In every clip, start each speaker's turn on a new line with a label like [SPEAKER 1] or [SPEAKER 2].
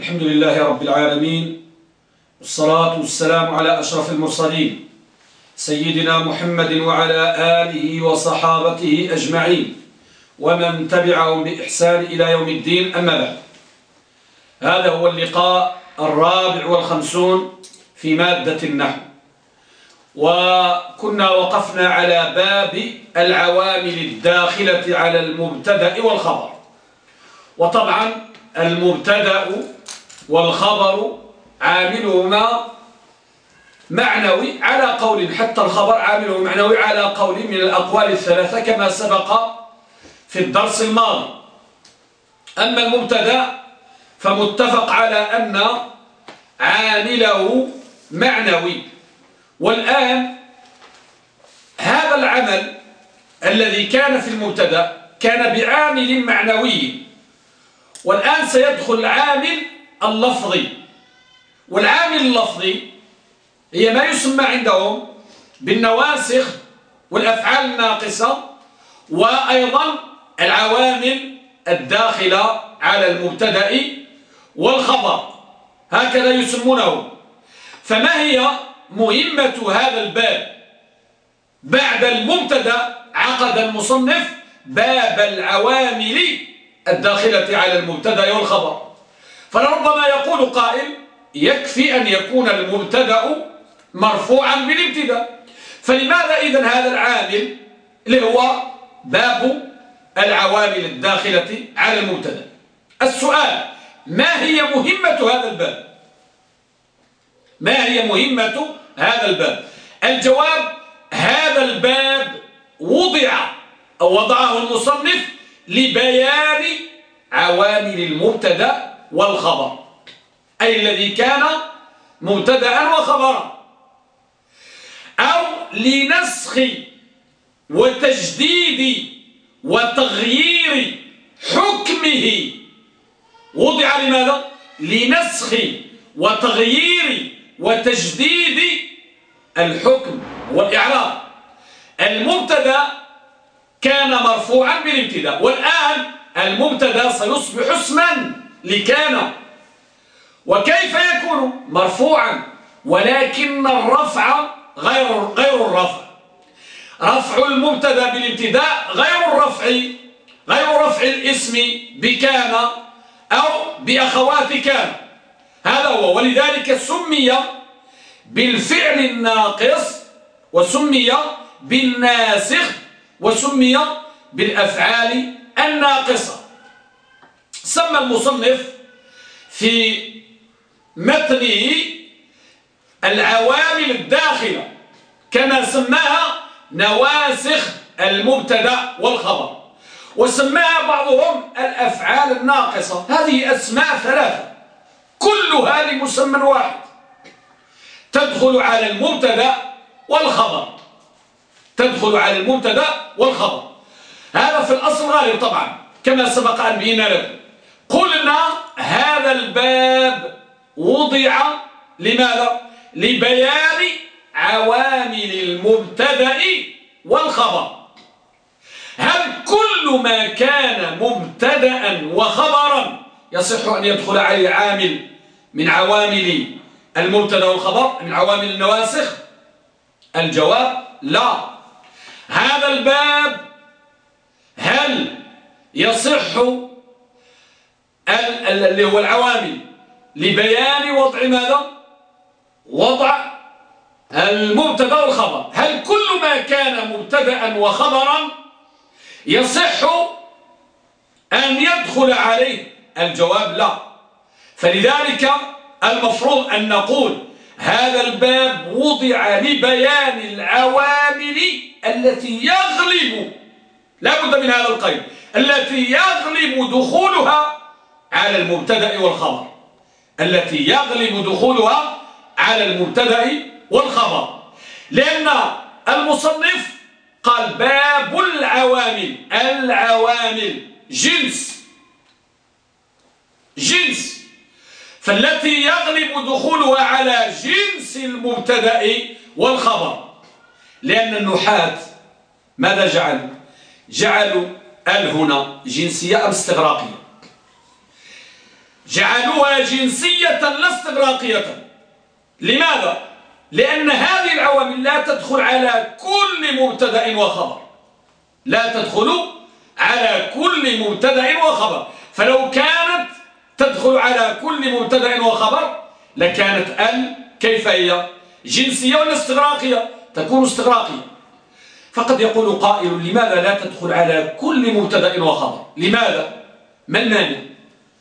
[SPEAKER 1] الحمد لله رب العالمين والصلاة والسلام على أشرف المرسلين سيدنا محمد وعلى آله وصحابته أجمعين ومن تبعهم بإحسان إلى يوم الدين أما بعد. هذا هو اللقاء الرابع والخمسون في مادة النحو. وكنا وقفنا على باب العوامل الداخلة على المبتدأ والخبر. وطبعا المبتدأ والخبر عاملهما معنوي على قول حتى الخبر عامله معنوي على قول من الأقوال الثلاثة كما سبق في الدرس الماضي. أما المبتدا فمتفق على أن عامله معنوي. والآن هذا العمل الذي كان في المبتدا كان بعامل معنوي. والآن سيدخل العامل اللفظي. والعامل اللفظي هي ما يسمى عندهم بالنواسخ والأفعال الناقصة وأيضا العوامل الداخلة على المبتدأ والخبر هكذا يسمونه. فما هي مهمة هذا الباب؟ بعد المبتدأ عقد المصنف باب العوامل الداخلة على المبتدأ والخبر فلربما يقول قائل يكفي أن يكون المبتدأ مرفوعا بالابتداء. فلماذا إذن هذا العامل؟ اللي هو باب العوامل الداخلة على المبتدأ. السؤال ما هي مهمة هذا الباب؟ ما هي مهمة هذا الباب؟ الجواب هذا الباب وضع أو وضعه المصنف لبيان عوامل المبتدأ والخبر أي الذي كان مبتدا وخبرا. أو لنسخ وتجديد وتغيير حكمه. وضع لماذا؟ لنسخ وتغيير وتجديد الحكم والإعراب. المبتدأ كان مرفوعا بالابتداء والآن المبتدأ سيصبح اسما. لكان وكيف يكون مرفوعا ولكن الرفع غير غير الرفع. رفع المبتدأ بالابتداء غير الرفع غير رفع الاسم بكان أو بأخوات كان هذا هو ولذلك سمي بالفعل الناقص وسمي بالناسخ وسمي بالأفعال الناقصة. سمى المصنف في متنه العوامل الداخلة كما سماها نواسخ المبتدأ والخبر وسماها بعضهم الأفعال الناقصة. هذه أسماء ثلاثة كلها لمسمى واحد. تدخل على المبتدأ والخبر. تدخل على المبتدأ والخبر. هذا في الأصل غالب طبعا كما سبق أن بينا لكم. قلنا هذا الباب وضع لماذا؟ لبيان عوامل المبتدأ والخبر. هل كل ما كان مبتدأ وخبرا يصح أن يدخل عليه عامل من عوامل المبتدأ والخبر من عوامل النواسخ؟ الجواب لا. هذا الباب هل يصح اللي هو العوامل. لبيان وضع ماذا؟ وضع المبتدا والخبر. هل كل ما كان مبتدأ وخبرا يصح أن يدخل عليه؟ الجواب لا. فلذلك المفروض أن نقول هذا الباب وضع لبيان العوامل التي يغلب لا بد من هذا القيد التي يغلب دخولها على المبتدأ والخبر التي يغلب دخولها على المبتدأ والخبر. لأن المصنف قال باب العوامل العوامل جنس جنس. فالتي يغلب دخولها على جنس المبتدأ والخبر. لأن النحاة ماذا جعل؟ جعلوا ال هنا جنسية أم استغراقية؟ جعلوها جنسية لا استغراقية. لماذا؟ لأن هذه العوامل لا تدخل على كل مبتدأ وخبر. لا تدخل على كل مبتدأ وخبر. فلو كانت تدخل على كل مبتدأ وخبر لكانت ال كيف هي؟ جنسية ولا استغراقية؟ تكون استغراقية. فقد يقول قائل لماذا لا تدخل على كل مبتدأ وخبر؟ لماذا؟ ما المانع؟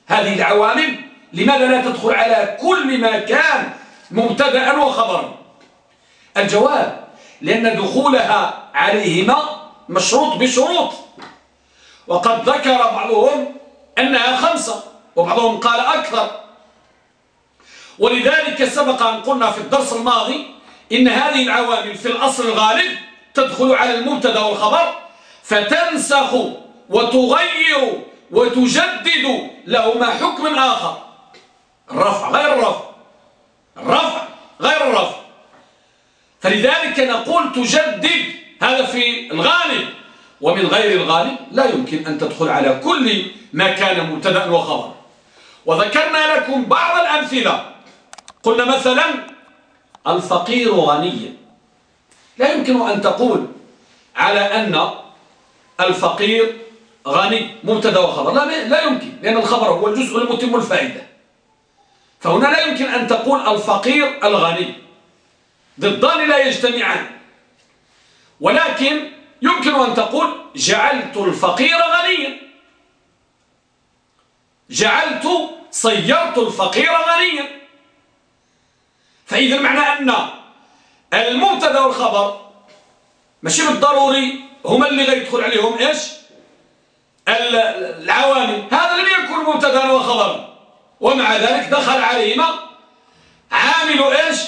[SPEAKER 1] هذه العوامل لماذا لا تدخل على كل ما كان مبتدأ وخبرا؟ الجواب لأن دخولها عليهما مشروط بشروط. وقد ذكر بعضهم أنها خمسة وبعضهم قال أكثر. ولذلك سبق أن قلنا في الدرس الماضي إن هذه العوامل في الأصل الغالب تدخل على المبتدأ والخبر فتنسخ وتغير وتجدد لهما حكم آخر. الرفع غير الرفع. الرفع غير الرفع. فلذلك نقول تجدد هذا في الغالب. ومن غير الغالب لا يمكن أن تدخل على كل ما كان مبتدأ وخبر. وذكرنا لكم بعض الأمثلة. قلنا مثلا الفقير غني. لا يمكن أن تقول على أن الفقير غني مبتدا وخبر. لا, لا يمكن لأن الخبر هو الجزء المتم الفائدة. فهنا لا يمكن أن تقول الفقير الغني. ضدان لا يجتمعان. ولكن يمكن أن تقول جعلت الفقير غنيا. جعلت صيرت الفقير غنيا. فإذا معنى أن المبتدا والخبر ماشي بالضروري هما اللي غيدخل عليهم إيش؟ العوامل هذا لم يكن مبتدأ وخبر ومع ذلك دخل عليهما عامل إيش؟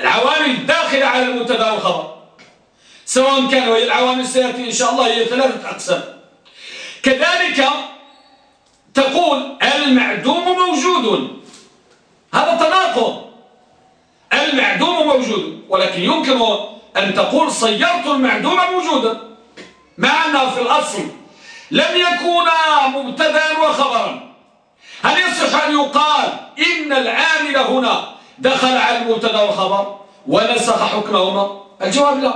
[SPEAKER 1] العوامل الداخلة على المبتدأ والخبر سواء كان وهي العوامل سيأتي إن شاء الله هي ثلاثة أقسام. كذلك تقول المعدوم موجود. هذا تناقض. المعدوم موجود. ولكن يمكن أن تقول صيرت المعدوم موجودا. مع أنه في الأصل لم يكونا مبتدا وخبرا. هل يصح أن يقال إن العامل هنا دخل على المبتدا والخبر ونسخ حكمهما؟ الجواب لا.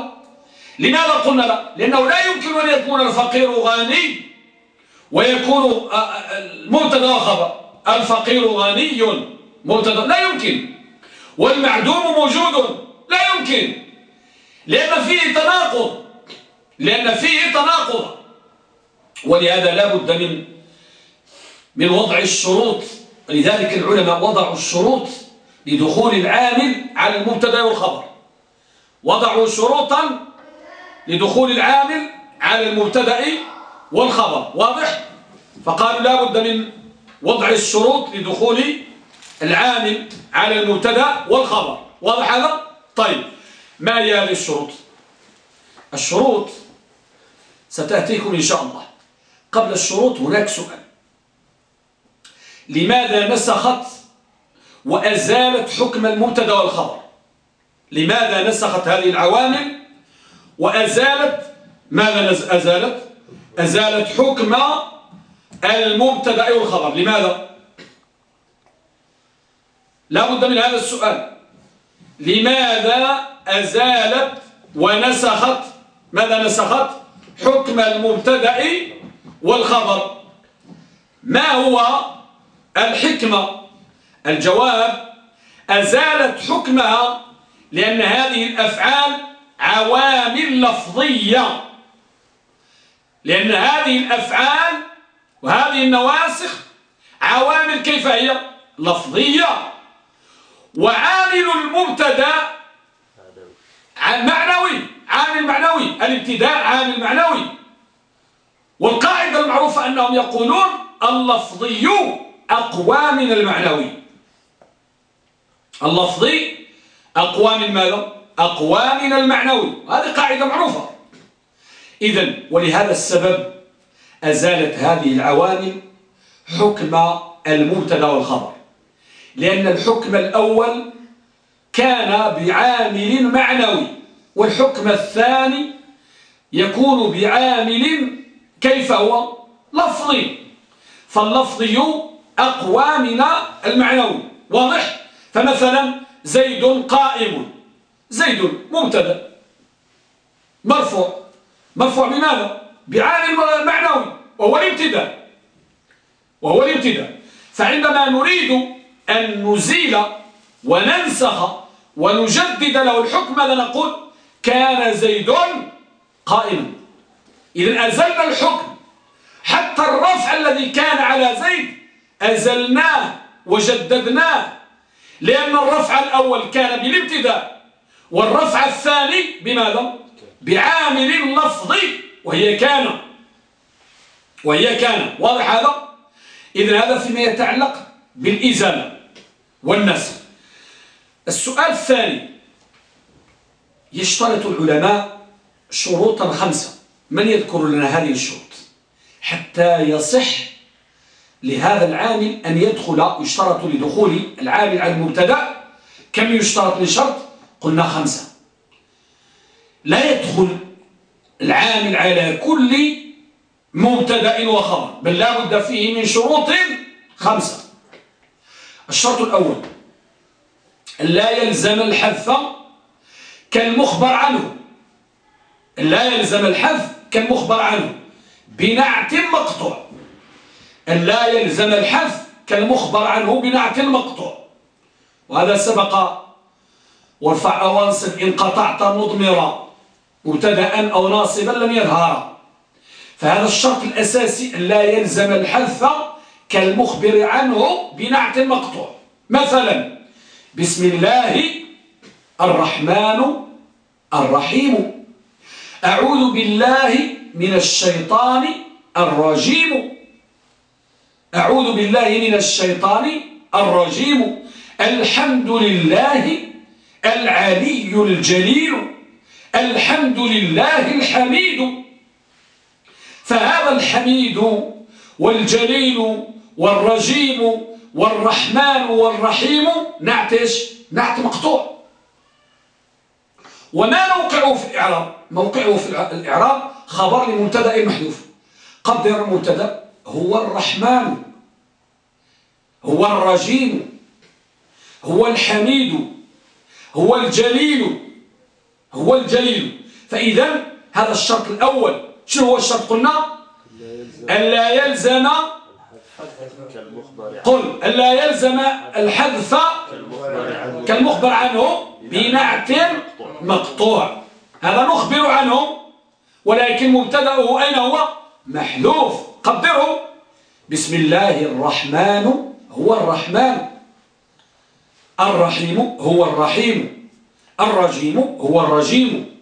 [SPEAKER 1] لماذا قلنا لا؟ لأنه لا يمكن أن يكون الفقير غني ويكون المبتدا والخبر. الفقير غني مبتدا. لا يمكن. والمعدوم موجود. لا يمكن. لأن فيه تناقض. لأن فيه تناقض. ولهذا لا بد من من وضع الشروط. لذلك العلماء وضعوا الشروط لدخول العامل على المبتدا والخبر. وضعوا شروطا لدخول العامل على المبتدا والخبر. واضح؟ فقالوا لا بد من وضع الشروط لدخول العامل على المبتدا والخبر. واضح هذا؟ طيب ما هي هذه الشروط؟ الشروط ستأتيكم إن شاء الله. قبل الشروط هناك سؤال. لماذا نسخت وأزالت حكم المبتدأ والخبر؟ لماذا نسخت هذه العوامل وأزالت؟ ماذا أزالت؟ أزالت حكم المبتدأ والخبر. لماذا؟ لا بد من هذا السؤال. لماذا أزالت ونسخت؟ ماذا نسخت؟ حكم المبتدأ والخبر. ما هو الحكمة؟ الجواب أزالت حكمها لأن هذه الأفعال عوامل لفظية. لأن هذه الأفعال وهذه النواسخ عوامل كيف هي؟ لفظية. وعامل المبتدا معنوي. عامل معنوي. الابتداء عامل معنوي. والقاعدة المعروفة أنهم يقولون اللفظي أقوى من المعنوي. اللفظي أقوى من ماذا؟ أقوى من المعنوي. هذه قاعدة معروفة. إذا ولهذا السبب أزالت هذه العوامل حكم المبتدأ والخبر. لأن الحكم الأول كان بعامل معنوي والحكم الثاني يكون بعامل كيف هو؟ لفظي. فاللفظي أقوى من المعنوي واضح؟ فمثلا زيد قائم. زيد مبتدأ. مرفوع. مرفوع بماذا؟ بعامل معنوي وهو الابتداء. وهو الابتداء. فعندما نريد أن نزيل وننسخ ونجدد له الحكم ماذا نقول؟ كان زيد قائما. إذا أزلنا الحكم. حتى الرفع الذي كان على زيد أزلناه وجددناه لأن الرفع الأول كان بالابتداء والرفع الثاني بماذا؟ بعامل لفظي وهي كان. وهي كان. واضح هذا؟ إذن هذا فيما يتعلق بالإزالة والنسخ. السؤال الثاني يشترط العلماء شروطا خمسة. من يذكر لنا هذه الشروط؟ حتى يصح لهذا العامل أن يدخل يشترط لدخول العامل على المبتدأ كم يشترط لشرط؟ قلنا خمسة. لا يدخل العامل على كل مبتدأ وخبر بل لا بد فيه من شروط خمسة. الشرط الأول لا يلزم الحذف كالمخبر عنه. لا يلزم الحذف كالمخبر عنه. بنعت مقطوع. لا يلزم الحذف كالمخبر عنه بنعت مقطوع. وهذا سبق. وارفع أوانصب إن قطعت مضمرا مبتدا أو ناصبا لم يظهر. فهذا الشرط الأساسي لا يلزم الحذف كالمخبر عنه بنعت مقطوع. مثلا بسم الله الرحمن الرحيم. أعوذ بالله من الشيطان الرجيم. أعوذ بالله من الشيطان الرجيم. الحمد لله العلي الجليل. الحمد لله الحميد. فهذا الحميد والجليل والرجيم والرحمن والرحيم. نعتش نعت مقطوع. وما في الإعراب؟ موقعه في الإعراب خبر لمبتدأ محذوف. قدر المبتدا هو الرحمن هو الرجيم هو الحميد هو الجليل هو الجليل. فإذا هذا الشرط الأول شنو هو الشرط قلنا؟ ألا يلزم قل ألا يلزم الحذف كالمخبر عنه بنعت مقطوع. هذا نخبر عنه ولكن مبتدأه أين هو؟ محذوف. قدره بسم الله الرحمن هو الرحمن. الرحيم هو الرحيم. الرجيم هو الرجيم.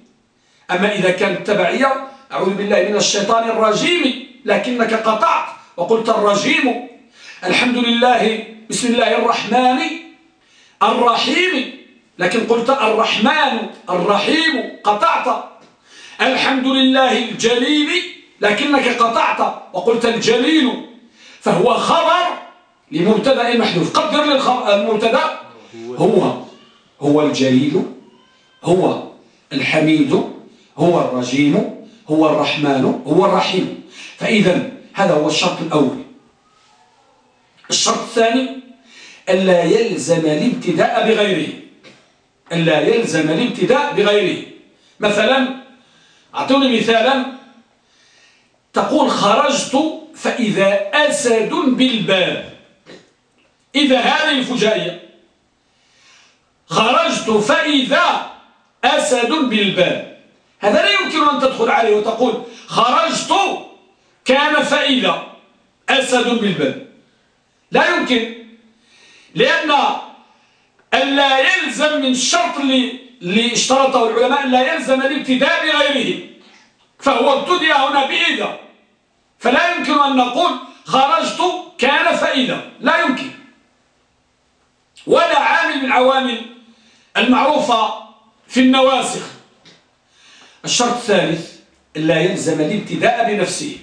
[SPEAKER 1] أما إذا كانت تبعية أعوذ بالله من الشيطان الرجيم لكنك قطعت وقلت الرجيم. الحمد لله بسم الله الرحمن. الرحيم. لكن قلت الرحمن الرحيم قطعت. الحمد لله الجليل لكنك قطعت وقلت الجليل فهو خبر لمبتدأ محذوف. قدر للمبتدا هو هو الجليل هو الحميد هو الرجيم هو الرحمن هو الرحيم. فإذا هذا هو الشرط الأول. الشرط الثاني ألا يلزم الابتداء بغيره. ألا يلزم الابتداء بغيره. مثلا أعطوني مثالا. تقول خرجت فإذا أسد بالباب. إذا هذه الفجائية. خرجت فإذا أسد بالباب. هذا لا يمكن أن تدخل عليه وتقول خرجت كان فإذا أسد بالباب. لا يمكن. لأن ألا يلزم من الشرط اللي, اشترطه العلماء لا يلزم الابتداء بغيره فهو ابتدأ هنا بإذا فلا يمكن أن نقول خرجت كان فإذا لا يمكن. ولا عامل من العوامل المعروفة في النواسخ الشرط الثالث لا يلزم الابتداء بنفسه.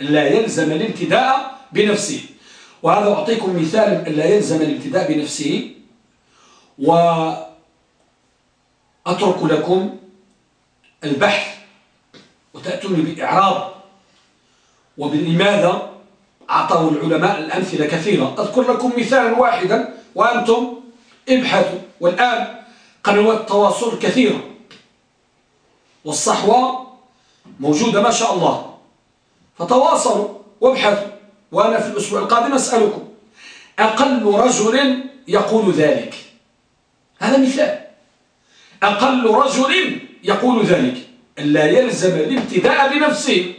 [SPEAKER 1] لا يلزم الابتداء بنفسه. وهذا أعطيكم مثال لا يلزم الابتداء بنفسه. وأترك لكم البحث وتأتوني بإعراب. وباللماذا أعطاه العلماء الأمثلة كثيرة. أذكر لكم مثالا واحدا وأنتم ابحثوا. والآن قنوات التواصل كثيرة. والصحوة موجودة ما شاء الله. فتواصلوا وابحثوا. وأنا في الأسبوع القادم أسألكم أقل رجل يقول ذلك؟ هذا مثال أقل رجل يقول ذلك لا يلزم الابتداء بنفسه.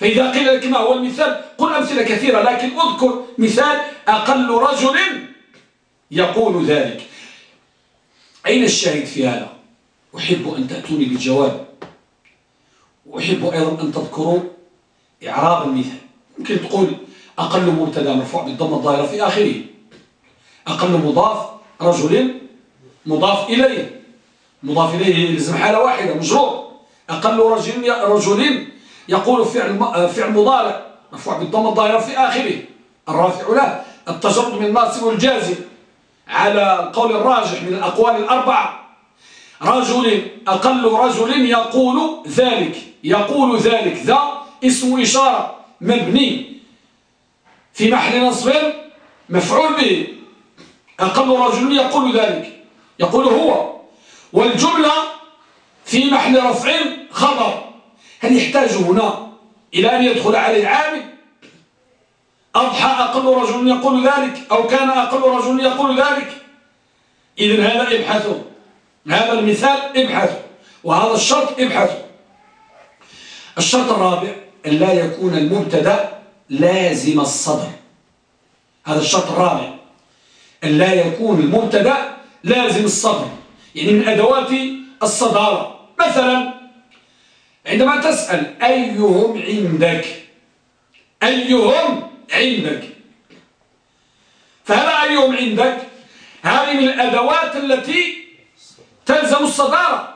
[SPEAKER 1] فإذا قيل لك ما هو المثال قل أمثلة كثيرة لكن أذكر مثال أقل رجل يقول ذلك. أين الشاهد في هذا؟ أحب أن تأتوني بالجواب. وأحب أيضا أن تذكروا إعراب المثال. ممكن تقول أقل مبتدأ مرفوع بالضم الظاهرة في آخره. أقل مضاف رجل مضاف إليه. مضاف إليه يلزم حالة واحدة مجرور. أقل رجل رجل يقول فعل فعل مضارع مرفوع بالضم الظاهرة في آخره. الرافع له. التجرد من الناصب والجازم على القول الراجح من الأقوال الأربعة. رجل أقل رجل يقول ذلك يقول ذلك. ذا اسم إشارة مبني في محل نصب مفعول به. أقل رجل يقول ذلك. يقول هو. والجملة في محل رفع خبر. هل يحتاج هنا إلى أن يدخل عليه عامل أضحى أقل رجل يقول ذلك أو كان أقل رجل يقول ذلك؟ إذن هذا ابحثوا. هذا المثال ابحثوا. وهذا الشرط ابحثوا. الشرط الرابع أن لا يكون المبتدأ لازم الصدر. هذا الشرط الرابع. أن لا يكون المبتدأ لازم الصدر يعني من أدوات الصدارة. مثلا عندما تسأل أيهم عندك؟ أيهم عندك؟ فهذا أيهم عندك؟ هذه من الأدوات التي تلزم الصدارة.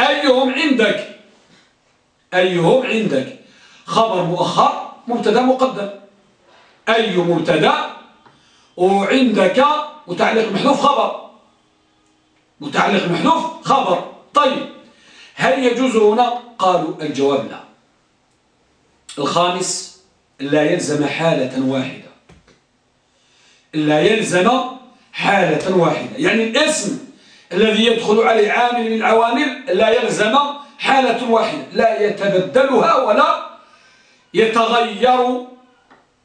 [SPEAKER 1] أيهم عندك؟ أيهم عندك؟ خبر مؤخر مبتدأ مقدم. أي مبتدأ؟ وعندك متعلق محذوف خبر. متعلق محذوف خبر. طيب هل يجوز هنا؟ قالوا الجواب لا. الخامس لا يلزم حالة واحدة. لا يلزم حالة واحدة. يعني الاسم الذي يدخل عليه عامل من العوامل لا يلزم حالة واحدة. لا يتبدلها ولا يتغير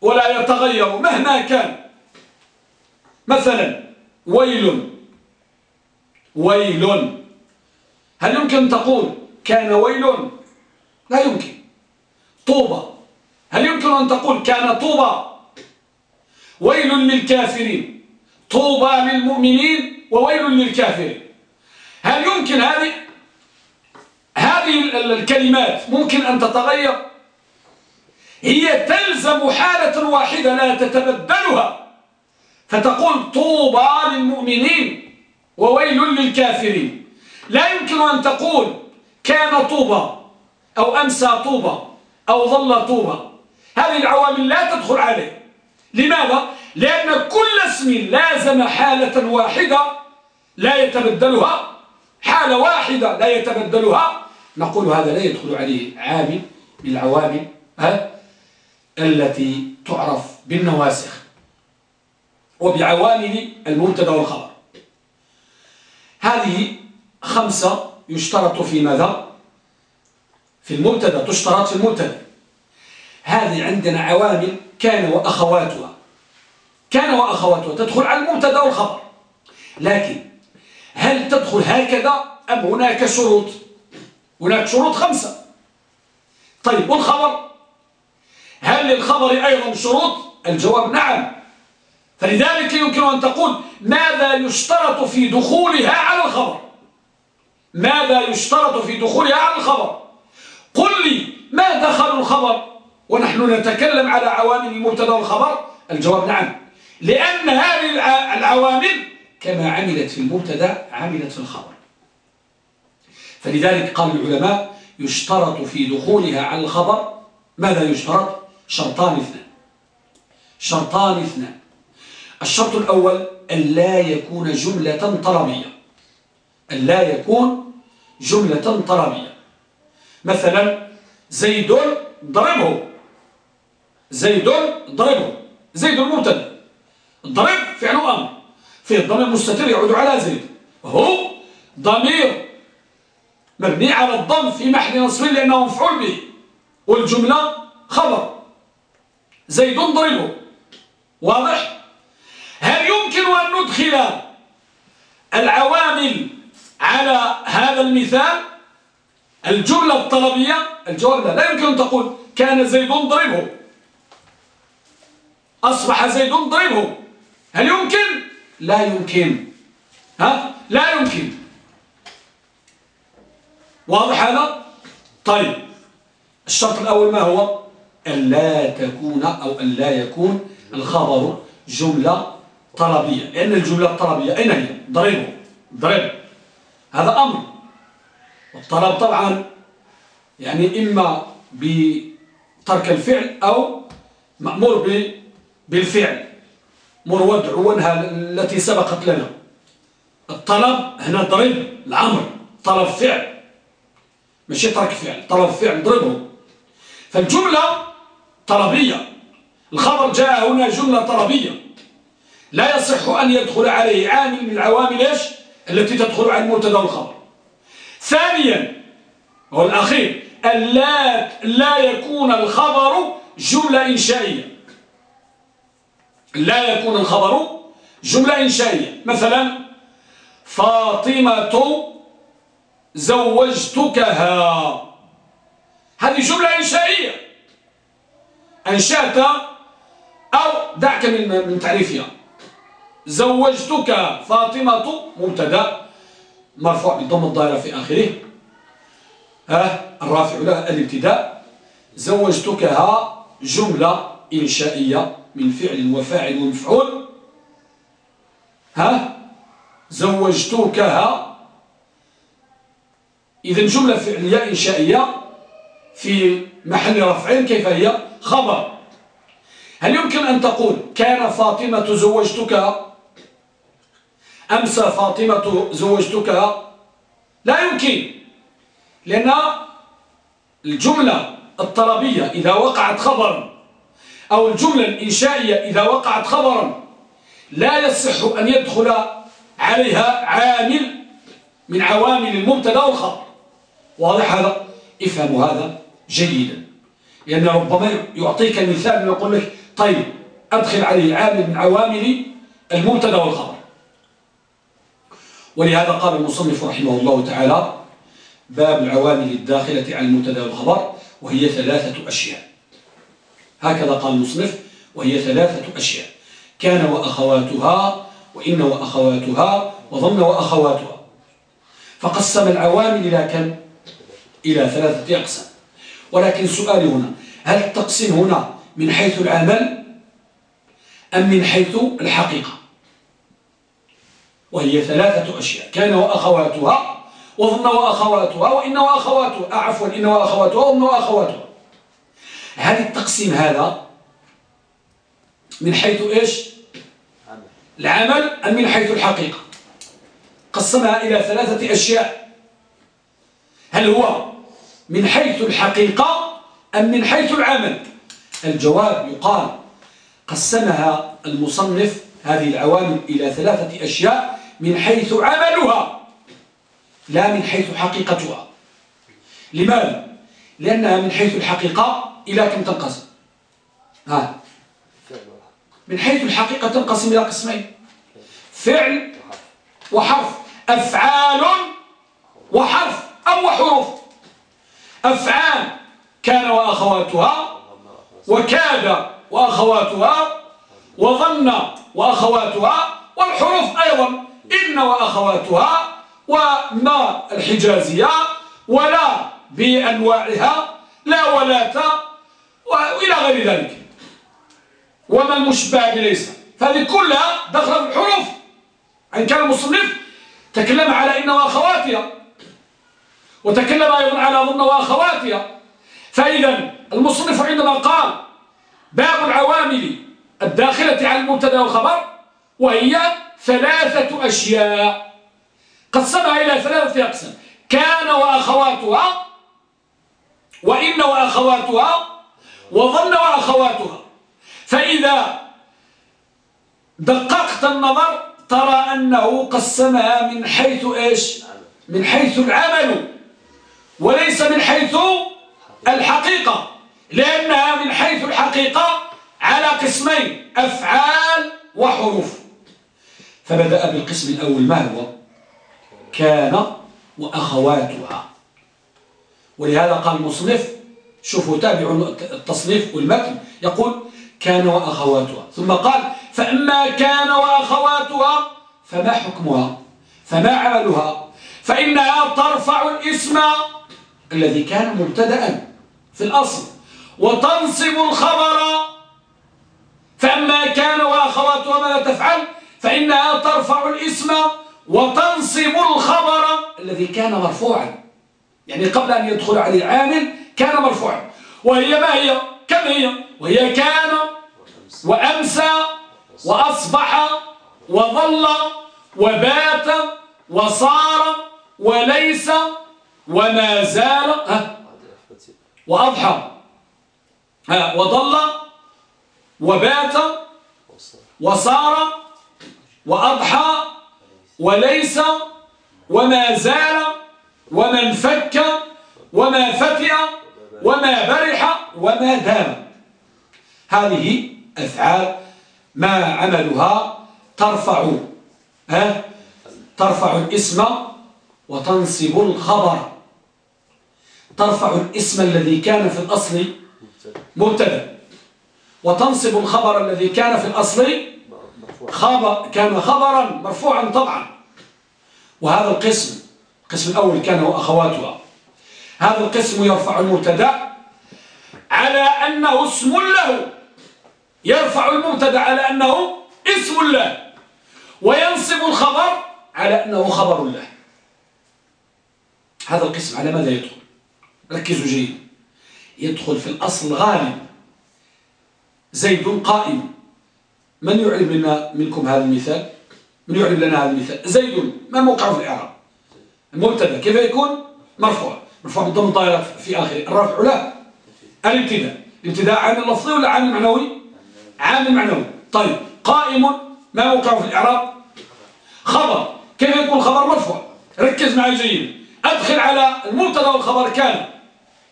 [SPEAKER 1] ولا يتغير مهما كان. مثلا ويل. ويل. هل يمكن تقول كان ويل؟ لا يمكن. طوبى. هل يمكن أن تقول كان طوبى؟ ويل للكافرين. طوبى للمؤمنين وويل للكافرين. هل يمكن هذه هذه الكلمات ممكن أن تتغير؟ هي تلزم حالة واحدة لا تتبدلها. فتقول طوبى للمؤمنين وويل للكافرين. لا يمكن أن تقول كان طوبى أو أمسى طوبى أو ظل طوبى. هذه العوامل لا تدخل عليه. لماذا؟ لأن كل اسم لازم حالة واحدة لا يتبدلها. حالة واحدة لا يتبدلها. نقول هذا لا يدخل عليه عامل من العوامل التي تعرف بالنواسخ. وبعوامل المبتدا والخبر. هذه خمسة يشترط في ماذا؟ في المبتدا تشترط في المبتدا هذه عندنا عوامل كان وأخواتها. كان وأخواتها تدخل على المبتدا والخبر. لكن هل تدخل هكذا أم هناك شروط؟ هناك شروط خمسة. طيب والخبر؟ هل للخبر أيضا شروط؟ الجواب نعم. فلذلك يمكن أن تقول ماذا يشترط في دخولها على الخبر؟ ماذا يشترط في دخولها على الخبر؟ قل لي ما دخل الخبر؟ ونحن نتكلم على عوامل المبتدأ والخبر؟ الجواب نعم. لأن هذه العوامل كما عملت في المبتدأ عملت في الخبر. فلذلك قال العلماء يشترط في دخولها على الخبر ماذا يشترط؟ شرطان اثنان. شرطان اثنان. الشرط الأول أن لا يكون جملة طلبية أن لا يكون جملة طلبية مثلا زيد ضربه. زيد ضربه. زيد المبتدا الضرب فعل أمر. فيه الضمير المستتر يعود على زيد. هو ضمير مبني على الضم في محل نصب لأنه مفعول به. والجملة خبر. زيد ضربه. واضح؟ هل يمكن أن ندخل العوامل على هذا المثال الجملة الطلبية الجواب لا لا يمكن أن تقول كان زيد ضربه أصبح زيد ضربه هل يمكن؟ لا يمكن ها؟ لا يمكن واضح هذا؟ طيب الشرط الأول ما هو؟ ألا تكون أو ألا يكون الخبر جملة طلبية. لأن الجملة الطلبية؟ أين هي؟ ضربه ضرب. هذا أمر. والطلب طبعا يعني إما بترك الفعل أو مأمور بالفعل. مر وادعونها التي سبقت لنا. الطلب هنا ضرب. العمر طلب فعل. ماشي ترك فعل. طلب فعل. ضربه. فالجملة طلبية. الخبر جاء هنا جملة طلبية. لا يصح أن يدخل عليه عامل من العوامل إيش؟ التي تدخل على المبتدا والخبر ثانيا هو الأخير لا لا يكون الخبر جملة إنشائية. لا يكون الخبر جملة إنشائية. مثلا فاطمة زوجتكها. هذه جملة إنشائية. أنشأت أو دعك من من تعريفها. زوجتك فاطمة مبتدأ. مرفوع بضم الضائرة في آخره. ها الرافع لها الابتداء. زوجتكها جملة إنشائية من فعل وفاعل ومفعول ها؟ زوجتكها إذا جملة فعلية إنشائية في محل رفع كيف هي؟ خبر. هل يمكن أن تقول كان فاطمة زوجتك أمس فاطمة زوجتك؟ لا يمكن لأن الجملة الطلبية إذا وقعت خبرا أو الجملة الإنشائية إذا وقعت خبرا لا يصح أن يدخل عليها عامل من عوامل المبتدأ والخبر واضح هذا؟ افهموا هذا جيدا. لأن ربما يعطيك المثال ويقول لك طيب أدخل عليه عامل من عوامل المبتدأ والخبر ولهذا قال المصنف رحمه الله تعالى باب العوامل الداخلة على المبتدا والخبر وهي ثلاثة أشياء. هكذا قال المصنف وهي ثلاثة أشياء كان وأخواتها وإن وأخواتها وظن وأخواتها. فقسم العوامل إلى كم؟ إلى ثلاثة أقسام. ولكن سؤالي هنا هل التقسيم هنا من حيث العمل أم من حيث الحقيقة؟ وهي ثلاثة أشياء كان وأخواتها وظن وأخواتها وإن وأخواتها عفوا إن وأخواتها وظن وأخواتها. هل التقسيم هذا من حيث إيش؟ العمل أم من حيث الحقيقة؟ قسمها إلى ثلاثة أشياء. هل هو من حيث الحقيقة أم من حيث العمل؟ الجواب يقال قسمها المصنف هذه العوامل إلى ثلاثة أشياء. من حيث عملها لا من حيث حقيقتها. لماذا؟ لأنها من حيث الحقيقة إلى كم تنقسم؟ ها؟ من حيث الحقيقة تنقسم إلى قسمين. فعل وحرف. أفعال وحرف أو حروف. أفعال كان وأخواتها وكاد وأخواتها وظن وأخواتها والحروف أيضا. إن وأخواتها وما الحجازية ولا بأنواعها لا ولاة وإلى غير ذلك. وما المشبه بليس. فهذه كلها دخل الحروف. إن كان المصنف تكلم على إن وأخواتها وتكلم أيضا على ظن وأخواتها. فإذا المصنف عندما قال باب العوامل الداخلة على المبتدا والخبر وهي ثلاثة أشياء. قسمها إلى ثلاثة أقسام. كان وأخواتها وإن وأخواتها وظن وأخواتها. فإذا دققت النظر ترى أنه قسمها من حيث إيش؟ من حيث العمل وليس من حيث الحقيقة. لأنها من حيث الحقيقة على قسمين أفعال وحروف. فبدأ بالقسم الأول ما هو؟ كان وأخواتها. ولهذا قال المصنف شوفوا تابعوا التصنيف والمتن. يقول كان وأخواتها. ثم قال فأما كان وأخواتها فما حكمها؟ فما عملها؟ فإنها ترفع الإسم الذي كان مبتدا في الأصل وتنصب الخبر. فأما كان وأخواتها ماذا تفعل؟ فإنها ترفع الإسم وتنصب الخبر. الذي كان مرفوعا. يعني قبل أن يدخل عليه عامل كان مرفوعا. وهي ما هي؟ كم هي؟ وهي كان وأمسى وأصبح وظل وبات وصار وليس وما زال. وأضحى وظل وبات وصار وأضحى وليس وما زال وما انفك وما فتئ وما برح وما دام هذه أفعال ما عملها ترفع ها ترفع الاسم وتنصب الخبر. ترفع الاسم الذي كان في الأصل مبتدأ. وتنصب الخبر الذي كان في الأصل خبر كان خبرا مرفوعا طبعا. وهذا القسم القسم الأول كان وأخواتها هذا القسم يرفع المبتدأ على أنه اسم له. يرفع المبتدأ على أنه اسم له. وينصب الخبر على أنه خبر له. هذا القسم على ماذا يدخل؟ ركزوا جيدا يدخل في الأصل غالب. زيد قائم. من يعلم لنا منكم هذا المثال؟ من يعلم لنا هذا المثال؟ زيد ما موقعه في الإعراب؟ المبتدا كيف يكون؟ مرفوع. مرفوع بالضم الظاهرة في آخره الرفع لا. الابتداء. الابتداء عامل لفظي ولا عامل معنوي؟ عامل معنوي. طيب قائم. ما موقعه في الإعراب؟ خبر. كيف يكون خبر مرفوع؟ ركز معي جيدا أدخل على المبتدا والخبر. كان.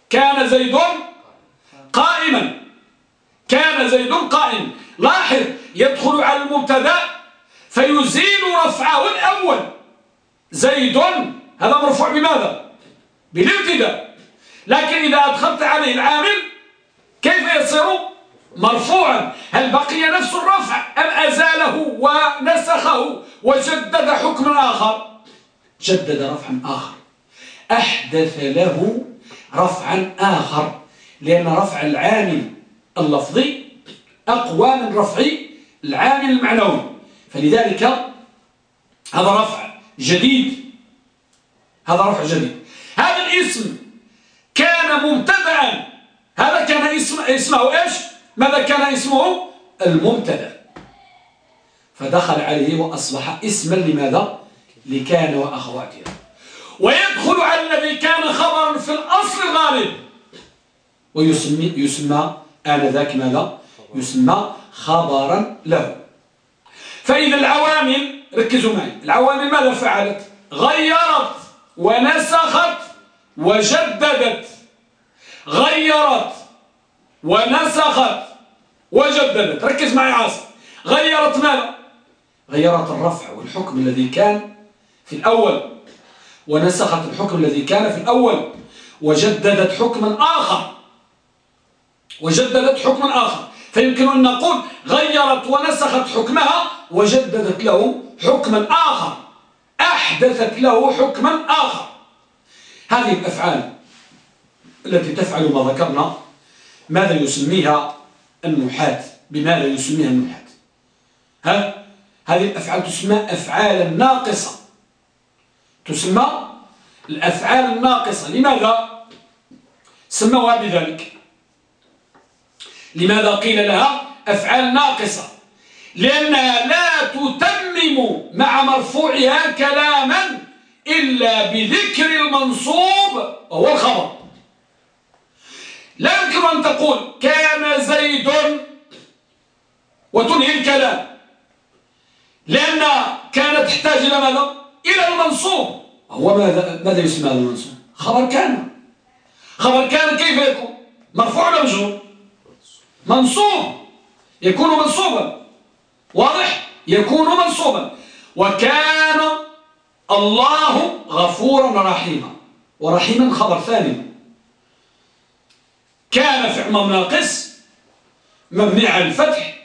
[SPEAKER 1] كان زيد قائما. كان زيد قائم. لاحظ يدخل على المبتدا فيزيل رفعه الأول. زيد هذا مرفوع بماذا؟ بالابتداء. لكن إذا أدخلت عليه العامل كيف يصير؟ مرفوعا. هل بقي نفس الرفع أم أزاله ونسخه وجدد حكم آخر؟ جدد رفعا آخر. أحدث له رفعا آخر لأن رفع العامل اللفظي أقوى من رفع العامل المعنوي. فلذلك هذا رفع جديد. هذا رفع جديد. هذا الاسم كان مبتدا هذا كان اسم اسمه إيش؟ ماذا كان اسمه؟ المبتدا فدخل عليه وأصبح اسما لماذا؟ لكان وأخواتها. ويدخل على الذي كان خبرا في الأصل الغالب. ويسمى يسمى آنذاك ماذا؟ يسمى خبرا له. فإذا العوامل ركزوا معي العوامل ماذا فعلت؟ غيرت ونسخت وجددت. غيرت ونسخت وجددت. ركز معي عاصم غيرت ماذا؟ غيرت الرفع والحكم الذي كان في الأول. ونسخت الحكم الذي كان في الأول. وجددت حكما آخر. وجددت حكما آخر. فيمكن أن نقول غيرت ونسخت حكمها وجددت له حكما آخر. أحدثت له حكما آخر. هذه الأفعال التي تفعل ما ذكرنا ماذا يسميها النحاة بماذا يسميها النحاة ها؟ هذه الأفعال تسمى أفعالا ناقصة. تسمى الأفعال الناقصة. لماذا؟ سموها بذلك. لماذا قيل لها أفعال ناقصة لأنها لا تتمم مع مرفوعها كلاما إلا بذكر المنصوب وهو الخبر لا يمكن أن تقول كان زيد وتنهي الكلام لأن كانت تحتاج إلى ماذا؟ إلى المنصوب هو ماذا, ماذا يسمى المنصوب؟ خبر كان خبر كان كيف يكون؟ مرفوع ولا مجرور؟ منصوب. يكون منصوبا. واضح؟ يكون منصوبا. وكان الله غفورا رحيما. ورحيما خبر ثاني. كان فعل ناقص مبني على الفتح.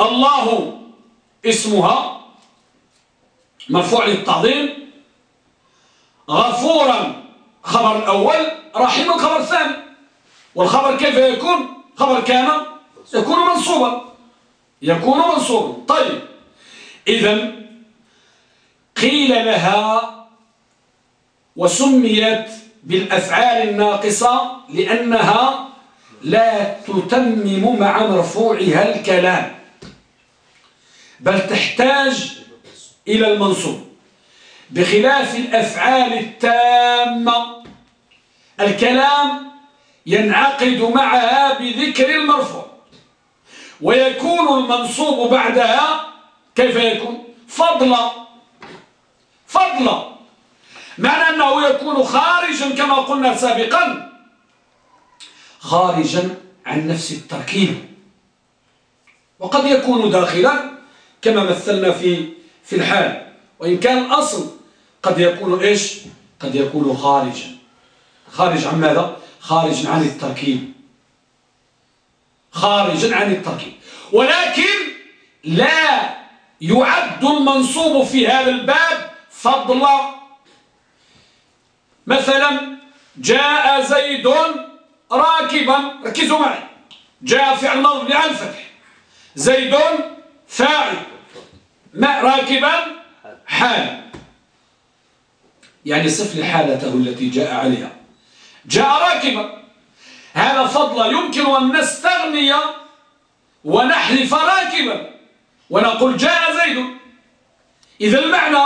[SPEAKER 1] الله اسمها مرفوع للتعظيم. غفورا خبر الأول رحيما خبر الثاني والخبر كيف يكون؟ خبر كان يكون منصوبا. يكون منصوبا. طيب. إذا قيل لها وسميت بالأفعال الناقصة لأنها لا تتمم مع مرفوعها الكلام بل تحتاج إلى المنصوب. بخلاف الأفعال التامة الكلام ينعقد معها بذكر المرفوع. ويكون المنصوب بعدها كيف يكون؟ فضلا. فضلا. معنى أنه يكون خارجا كما قلنا سابقا. خارجا عن نفس التركيب. وقد يكون داخلا كما مثلنا في في الحال. وإن كان الأصل قد يكون إيش؟ قد يكون خارجا. خارج عن ماذا؟ خارج عن التركيب. خارجا عن التركيب. ولكن لا يعد المنصوب في هذا الباب فضلا مثلا جاء زيد راكبا ركزوا معي جاء فعل مضمون على الفتح. زيد فاعل ما راكبا حال. يعني صف حالته التي جاء عليها. جاء راكبا. هذا فضل يمكن أن نستغني ونحذف راكبا. ونقول جاء زيد. إذا المعنى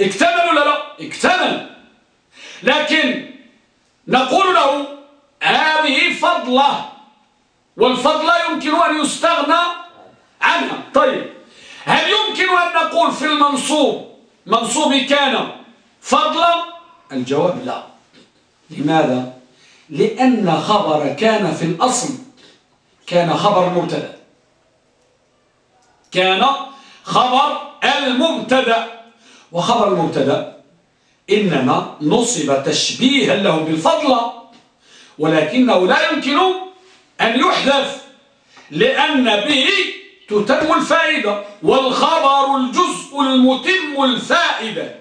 [SPEAKER 1] اكتمل ولا لا؟ اكتمل. لكن نقول له هذه فضلة والفضلة يمكن أن يستغنى عنها. طيب هل يمكن أن نقول في المنصوب منصوب كان فضلا؟ الجواب لا. لماذا؟ لأن خبر كان في الأصل كان خبر مبتدأ. كان خبر المبتدأ. وخبر المبتدأ إنما نصب تشبيها له بالفضل ولكنه لا يمكن أن يحذف لأن به تتم الفائدة والخبر الجزء المتم الفائدة.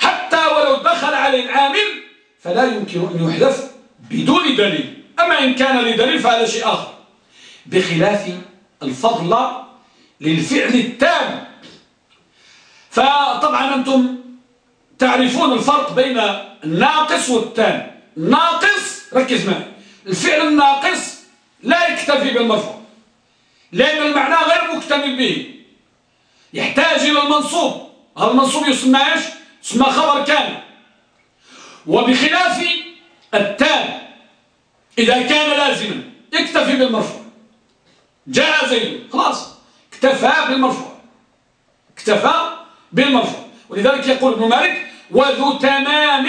[SPEAKER 1] حتى ولو دخل عليه العامل فلا يمكن أن يحذف بدون دليل. أما إن كان لدليل فهذا شيء آخر. بخلاف الفضل للفعل التام. فطبعا أنتم تعرفون الفرق بين الناقص والتام. ناقص ركز معي. الفعل الناقص لا يكتفي بالمرفوع لأن المعنى غير مكتمل به. يحتاج إلى المنصوب. هذا المنصوب يسمى إيش؟ يسمى خبر كان وبخلاف التام إذا كان لازما يكتفي بالمرفوع. جاء زيد خلاص اكتفى بالمرفوع. اكتفى بالمرفوع. ولذلك يقول ابن مالك وذو تمام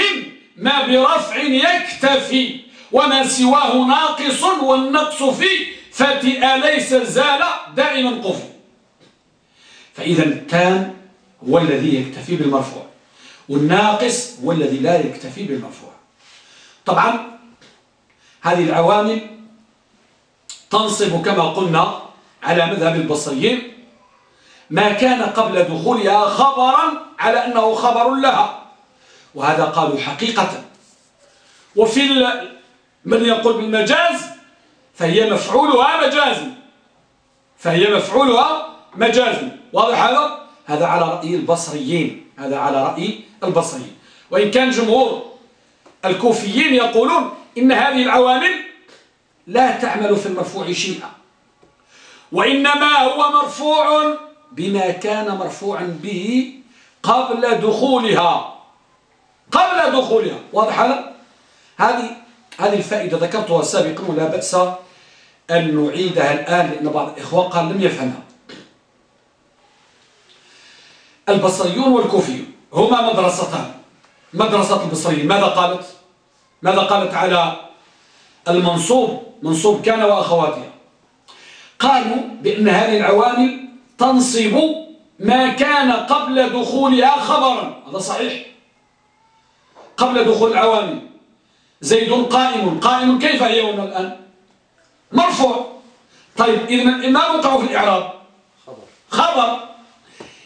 [SPEAKER 1] ما برفع يكتفي وما سواه ناقص والنقص فيه فتئ ليس زال دائما قفل. فإذا التام هو الذي يكتفي بالمرفوع. والناقص هو الذي لا يكتفي بالمرفوع طبعا هذه العوامل تنصب كما قلنا على مذهب البصريين ما كان قبل دخولها خبرا على أنه خبر لها وهذا قالوا حقيقة. وفي من يقول بالمجاز فهي مفعولها مجاز. فهي مفعولها مجاز. واضح هذا؟ هذا على رأي البصريين هذا على رأي البصريين. وإن كان جمهور الكوفيين يقولون إن هذه العوامل لا تعمل في المرفوع شيئا وإنما هو مرفوع بما كان مرفوعا به قبل دخولها. قبل دخولها واضح هذا؟ هذه هذه الفائدة ذكرتها سابقا ولا بأس أن نعيدها الآن لأن بعض الإخوة قال لم يفهمها. البصريون والكوفيون. هما مدرستان. مدرسة البصريين ماذا قالت؟ ماذا قالت على المنصوب؟ منصوب كان وأخواتها. قالوا بأن هذه العوامل تنصب ما كان قبل دخولها خبرا. هذا صحيح. قبل دخول العوامل. زيد قائم. قائم كيف هي هنا الآن؟ مرفوع. طيب إذن ما وقع في الإعراب. خبر. خبر.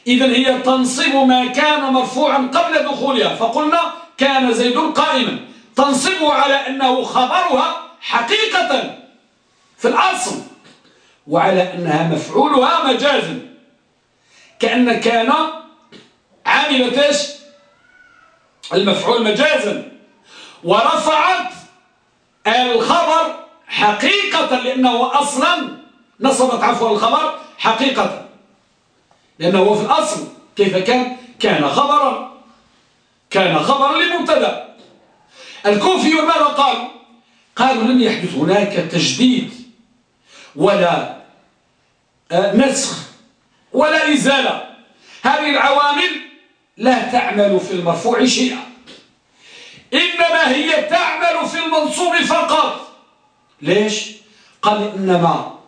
[SPEAKER 1] إذا هي تنصب ما كان مرفوعا قبل دخولها. فقلنا كان زيد قائما. تنصبه على أنه خبرها حقيقة في الأصل وعلى أنها مفعولها مجازا كأن كان عاملة إيش؟ المفعول مجازا ورفعت الخبر حقيقة لأنه أصلا نصبت عفوا الخبر حقيقة. لأنه في الأصل كيف كان؟ كان خبرا. كان خبرا لمبتدا الكوفيون ماذا قالوا قالوا لم يحدث هناك تجديد ولا آه، نسخ ولا إزالة. هذه العوامل لا تعمل في المرفوع شيئا. إنما هي تعمل في المنصوب فقط. ليش؟ قال إنما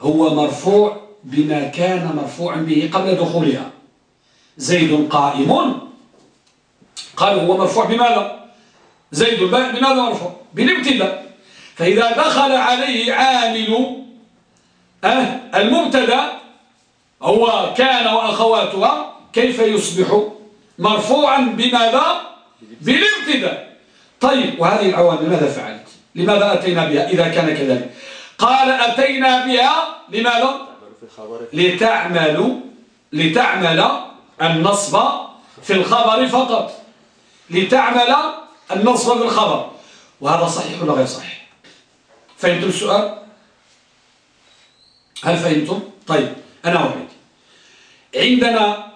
[SPEAKER 1] هو مرفوع بما كان مرفوعا به قبل دخولها. زيد قائم. قالوا هو مرفوع بماذا؟ زيد بماذا مرفوع؟ بالابتداء فإذا دخل عليه عامل أه المبتدا هو كان وأخواتها كيف يصبح؟ مرفوعا بماذا؟ بالابتداء طيب وهذه العوامل ماذا فعلت؟ لماذا أتينا بها؟ إذا كان كذلك. قال أتينا بها لماذا؟ لتعمل لتعمل النصب في الخبر فقط. لتعمل النصب في الخبر. وهذا صحيح ولا غير صحيح؟ فهمتم السؤال؟ هل فهمتم؟ طيب أنا أعيد عندنا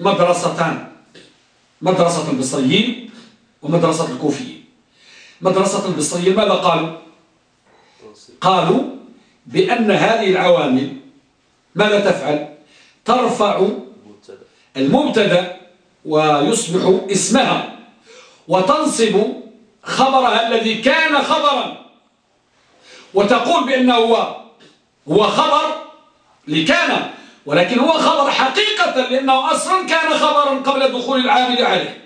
[SPEAKER 1] مدرستان مدرسة البصريين ومدرسة الكوفيين مدرسة البصريين ماذا قالوا؟ قالوا بأن هذه العوامل ماذا تفعل؟ ترفع المبتدأ ويصبح اسمها وتنصب خبرها الذي كان خبرا. وتقول بأنه هو هو خبر لكان ولكن هو خبر حقيقة لأنه أصلا كان خبرا قبل دخول العامل عليه.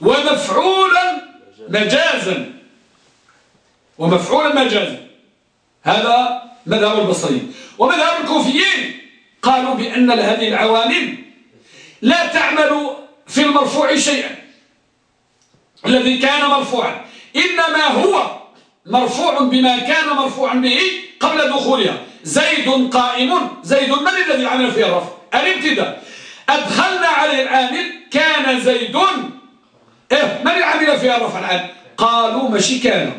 [SPEAKER 1] ومفعولا مجازا. ومفعولا مجازا. هذا مذهب البصريين. ومذهب الكوفيين قالوا بأن هذه العوامل لا تعمل في المرفوع شيئا. الذي كان مرفوعا. إنما هو مرفوع بما كان مرفوعا به قبل دخولها. زيد قائم. زيد من الذي عمل فيه الرفع؟ الابتداء. أدخلنا عليه العامل. كان زيد. إيه من عمل فيها الرفع الآن؟ قالوا ماشي كان.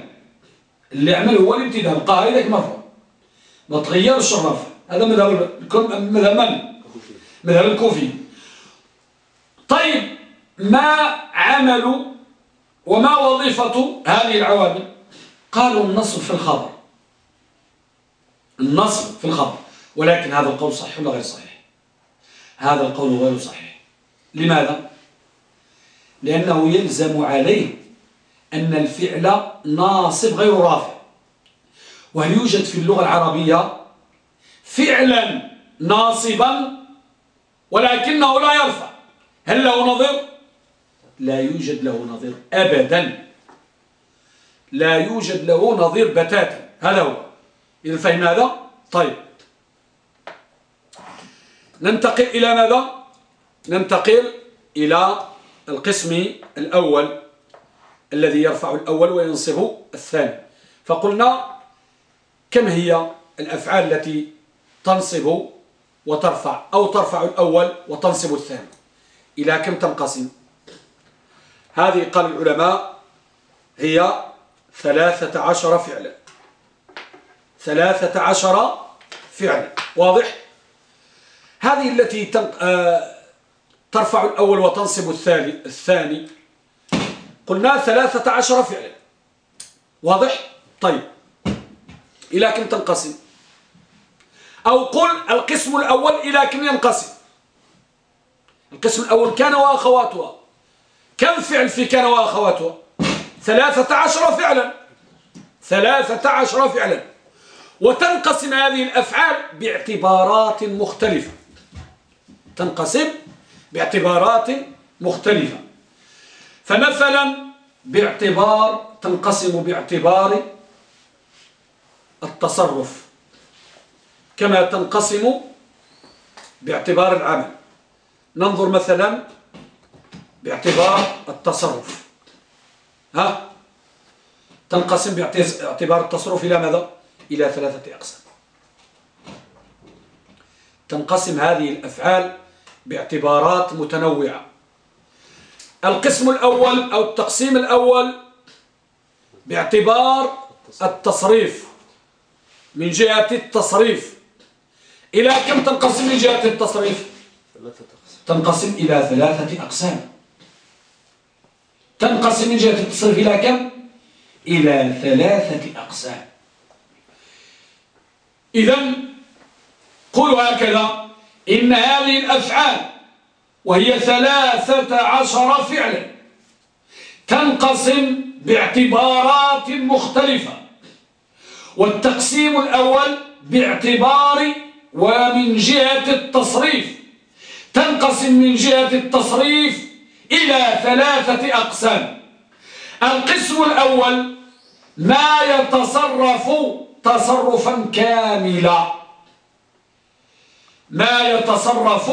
[SPEAKER 1] اللي عمل هو الابتداء. هذاك مرفوع ما تغيرش الرفع هذا مذهب مذهب من؟ مذهب الكوفي. طيب ما عملوا وما وظيفة هذه العوامل؟ قالوا النصب في الخبر. النصب في الخبر. ولكن هذا القول صحيح ولا غير صحيح؟ هذا القول غير صحيح. لماذا؟ لأنه يلزم عليه أن الفعل ناصب غير رافع. وهل يوجد في اللغة العربية فعلا ناصبا ولكنه لا يرفع؟ هل له نظير؟ لا يوجد له نظير أبدا. لا يوجد له نظير بتاتا. هذا هو. إذا فهم هذا طيب. ننتقل إلى ماذا؟ ننتقل إلى القسم الأول الذي يرفع الأول وينصب الثاني. فقلنا كم هي الأفعال التي تنصب وترفع أو ترفع الأول وتنصب الثاني؟ إلى كم تنقسم هذه قال العلماء هي ثلاثة عشر فعلا. ثلاثة عشر فعلا. واضح؟ هذه التي آه، ترفع الأول وتنصب الثاني الثاني. قلنا ثلاثة عشر فعلا. واضح؟ طيب. إلى كم تنقسم؟ أو قل القسم الأول إلى كم ينقسم؟ القسم الأول كان وأخواتها. كم فعل في كان وأخواتها؟ ثلاثة عشر فعلا. ثلاثة عشر فعلا. وتنقسم هذه الأفعال باعتبارات مختلفة. تنقسم باعتبارات مختلفة. فمثلا باعتبار تنقسم باعتبار التصرف كما تنقسم باعتبار العمل. ننظر مثلا باعتبار التصرف. ها؟ تنقسم باعتبار التصرف إلى ماذا؟ إلى ثلاثة أقسام. تنقسم هذه الأفعال باعتبارات متنوعة. القسم الأول أو التقسيم الأول باعتبار التصريف. من جهة التصريف. إلى كم تنقسم من جهة التصريف؟ تنقسم إلى ثلاثة أقسام. تنقسم من جهة التصريف إلى كم؟ إلى ثلاثة أقسام. إذا قولوا هكذا إن هذه الأفعال وهي ثلاثة عشر فعلا تنقسم باعتبارات مختلفة. والتقسيم الأول باعتبار ومن جهة التصريف. تنقسم من جهة التصريف إلى ثلاثة أقسام. القسم الأول ما يتصرف تصرفا كاملا. ما يتصرف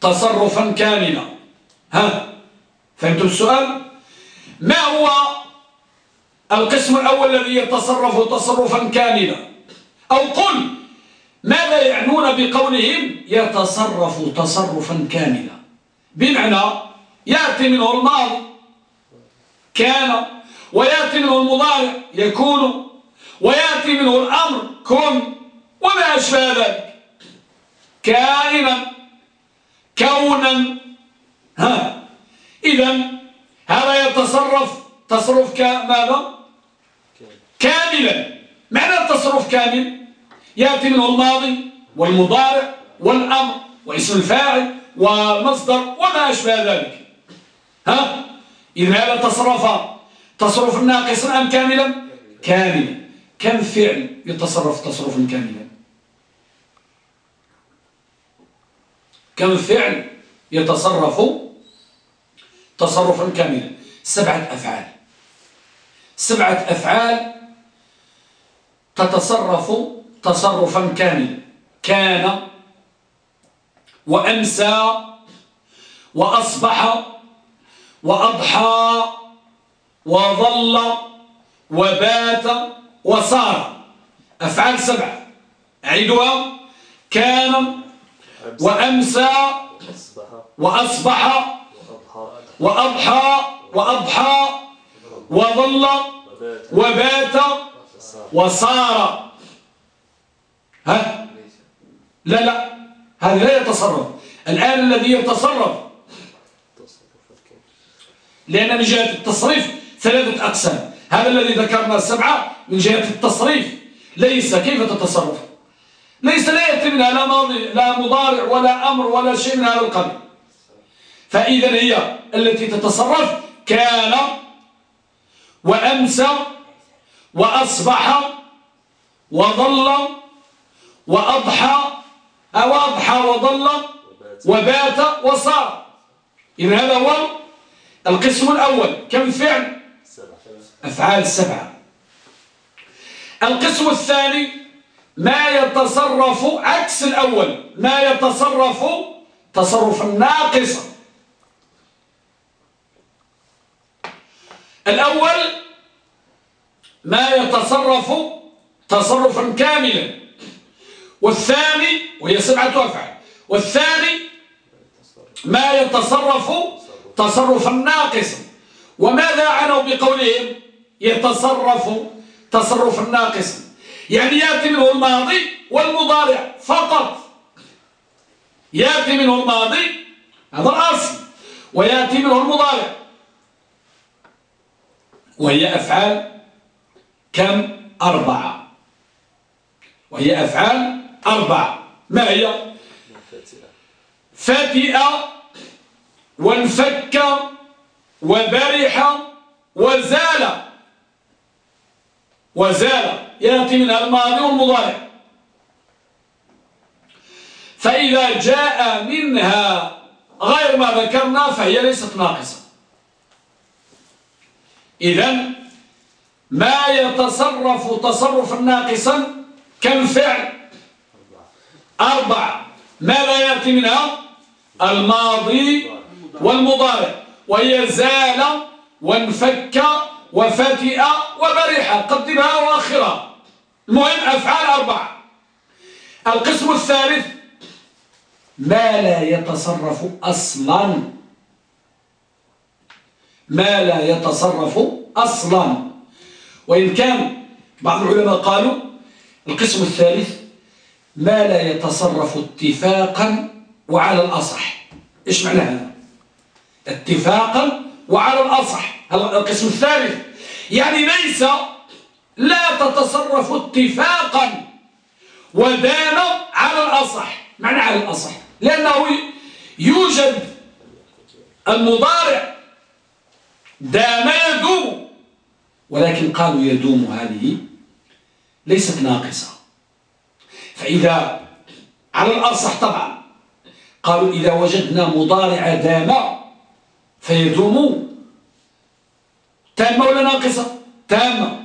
[SPEAKER 1] تصرفا كاملا. ها فهمتوا السؤال؟ ما هو القسم الأول الذي يتصرف تصرفا كاملا. أو قل ماذا يعنون بقولهم يتصرف تصرفا كاملا؟ بمعنى يأتي منه الماضي كان ويأتي منه المضارع يكون ويأتي منه الأمر كن وما أشبه ذلك. كائنا كونا. ها إذا هذا يتصرف تصرف كماذا؟ كاملا. معنى التصرف كامل؟ يأتي منه الماضي والمضارع والأمر واسم الفاعل والمصدر وما أشبه ذلك. ها؟ إذا هذا تصرف. تصرف ناقصا أم كاملا؟ كاملا. كم فعل يتصرف تصرفا كاملا؟ كم فعل يتصرف تصرفا كاملا؟ سبعة أفعال. سبعة أفعال تتصرف تصرفا كاملا كان وأمسى وأصبح وأضحى وظل وبات وصار. أفعال سبعة أعيدها. كان وأمسى وأصبح وأضحى وأضحى وظل وبات وصار. ها؟ لا لا. هذا لا يتصرف. الآن الذي يتصرف. لأن من جهة التصريف ثلاثة أقسام. هذا الذي ذكرنا السبعة من جهة التصريف. ليس كيف تتصرف؟ ليس لا يأتي منها لا ماضي لا مضارع ولا أمر ولا شيء من هذا القبيل. فإذا هي التي تتصرف كان وأمسى وأصبح وظل وأضحى أو أضحى وظل وبات وصار. إذا هذا هو القسم الأول. كم فعل؟ أفعال سبعة. القسم الثاني ما يتصرف عكس الأول ما يتصرف تصرفا ناقصا. الأول ما يتصرف تصرفا كاملا. والثاني وهي سبعة أفعال. والثاني ما يتصرف تصرفا ناقصا. وماذا عنوا بقولهم؟ يتصرف تصرفا ناقصا. يعني يأتي منه الماضي والمضارع فقط. يأتي منه الماضي هذا الأصل. ويأتي منه المضارع. وهي أفعال كم؟ أربعة. وهي أفعال أربعة. ما هي؟ فتئ وانفك وبرح وزال. وزال. يأتي منها الماضي والمضارع. فإذا جاء منها غير ما ذكرنا فهي ليست ناقصة. إذا ما يتصرف تصرفا ناقصا كالفعل. أربعة ماذا يأتي منها؟ الماضي والمضارع. وهي زال وانفك وفتئ وبرح. قدمها وآخرها. المهم أفعال أربعة. القسم الثالث ما لا يتصرف أصلا. ما لا يتصرف أصلا. وإن كان بعض العلماء قالوا القسم الثالث ما لا يتصرف اتفاقا وعلى الأصح. إيش معنى هذا؟ اتفاقا وعلى الأصح. هذا القسم الثالث يعني ليس لا تتصرف اتفاقا ودام على الأصح؟ معنى على الأصح. لأنه يوجد المضارع دام ولكن قالوا يدوم هذه ليست ناقصة. فإذا على الأصح طبعا قالوا إذا وجدنا مضارع دام فيدوم تامة ولا ناقصة؟ تامة.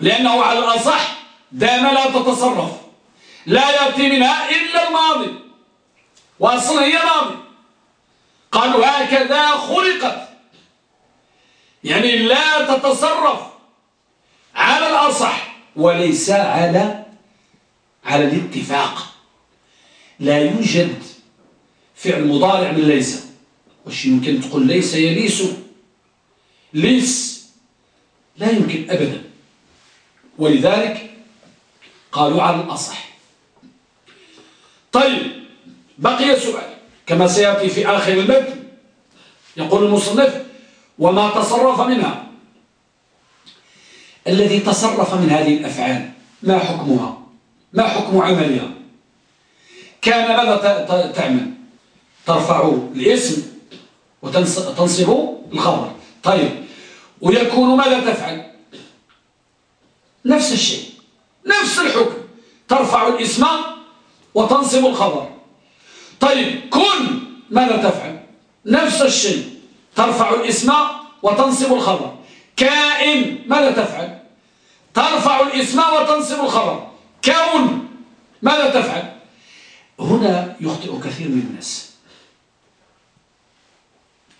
[SPEAKER 1] لأنه على الأصح دام لا تتصرف. لا يأتي منها إلا الماضي. وأصلا هي ماضي. قالوا هكذا خلقت. يعني لا تتصرف على الأصح وليس على على الاتفاق. لا يوجد فعل مضارع من ليس. وش يمكن تقول ليس يليس؟ ليس لا يمكن أبدا. ولذلك قالوا على الأصح. طيب بقي سؤال. كما سيأتي في آخر المتن يقول المصنف وما تصرف منها. الذي تصرف من هذه الأفعال ما حكمها؟ ما حكم عملها؟ كان ماذا تعمل؟ ترفع الاسم وتنصب الخبر. طيب ويكون ماذا تفعل؟ نفس الشيء نفس الحكم. ترفع الاسم وتنصب الخبر. طيب كن ماذا تفعل؟ نفس الشيء. ترفع الاسم وتنصب الخبر. كائن ماذا تفعل؟ ترفع الاسم وتنصب الخبر. كون ماذا تفعل؟ هنا يخطئ كثير من الناس.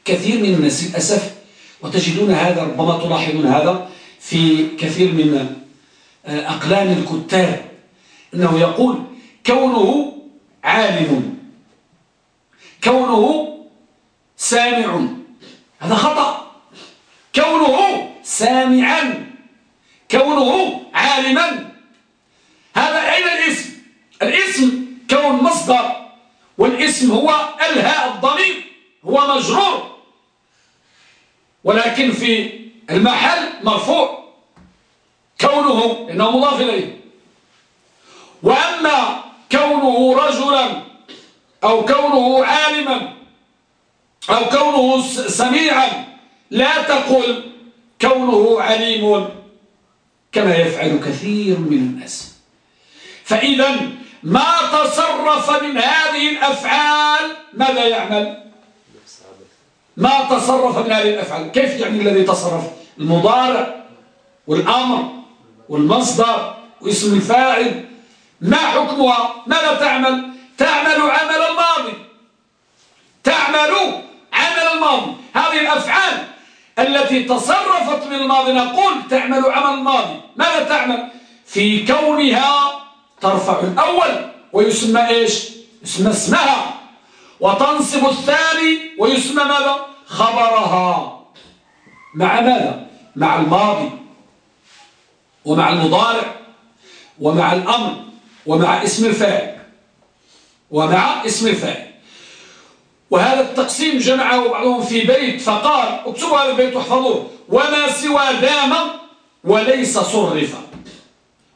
[SPEAKER 1] كثير من الناس للأسف وتجدون هذا ربما تلاحظون هذا في كثير من آه، أقلام الكتاب. أنه يقول كونه عالم. كونه سامع. هذا خطأ. كونه سامعا كونه عالما. هذا أين الاسم؟ الاسم كون مصدر والاسم هو الهاء الضمير هو مجرور. ولكن في المحل مرفوع. كونه إنه مضاف إليه. وأما كونه رجلا أو كونه عالما أو كونه سميعا. لا تقل كونه عليم. كما يفعل كثير من الناس. فإذا ما تصرف من هذه الأفعال ماذا يعمل؟ ما تصرف من هذه الأفعال. كيف يعني الذي تصرف؟ المضارع والأمر والمصدر واسم الفاعل. ما حكمها؟ ماذا تعمل؟ تعمل عمل الماضي تعمل عمل الماضي. هذه الأفعال التي تصرفت من الماضي نقول تعمل عمل الماضي ماذا تعمل؟ في كونها ترفع الأول ويسمى إيش؟ يسمى اسمها. وتنصب الثاني ويسمى ماذا؟ خبرها. مع ماذا؟ مع الماضي ومع المضارع ومع الأمر ومع اسم الفاعل ومع اسم الفاعل. وهذا التقسيم جمعه بعضهم في بيت فقال اكتبوا هذا البيت واحفظوه. وما سوى دام وليس صرف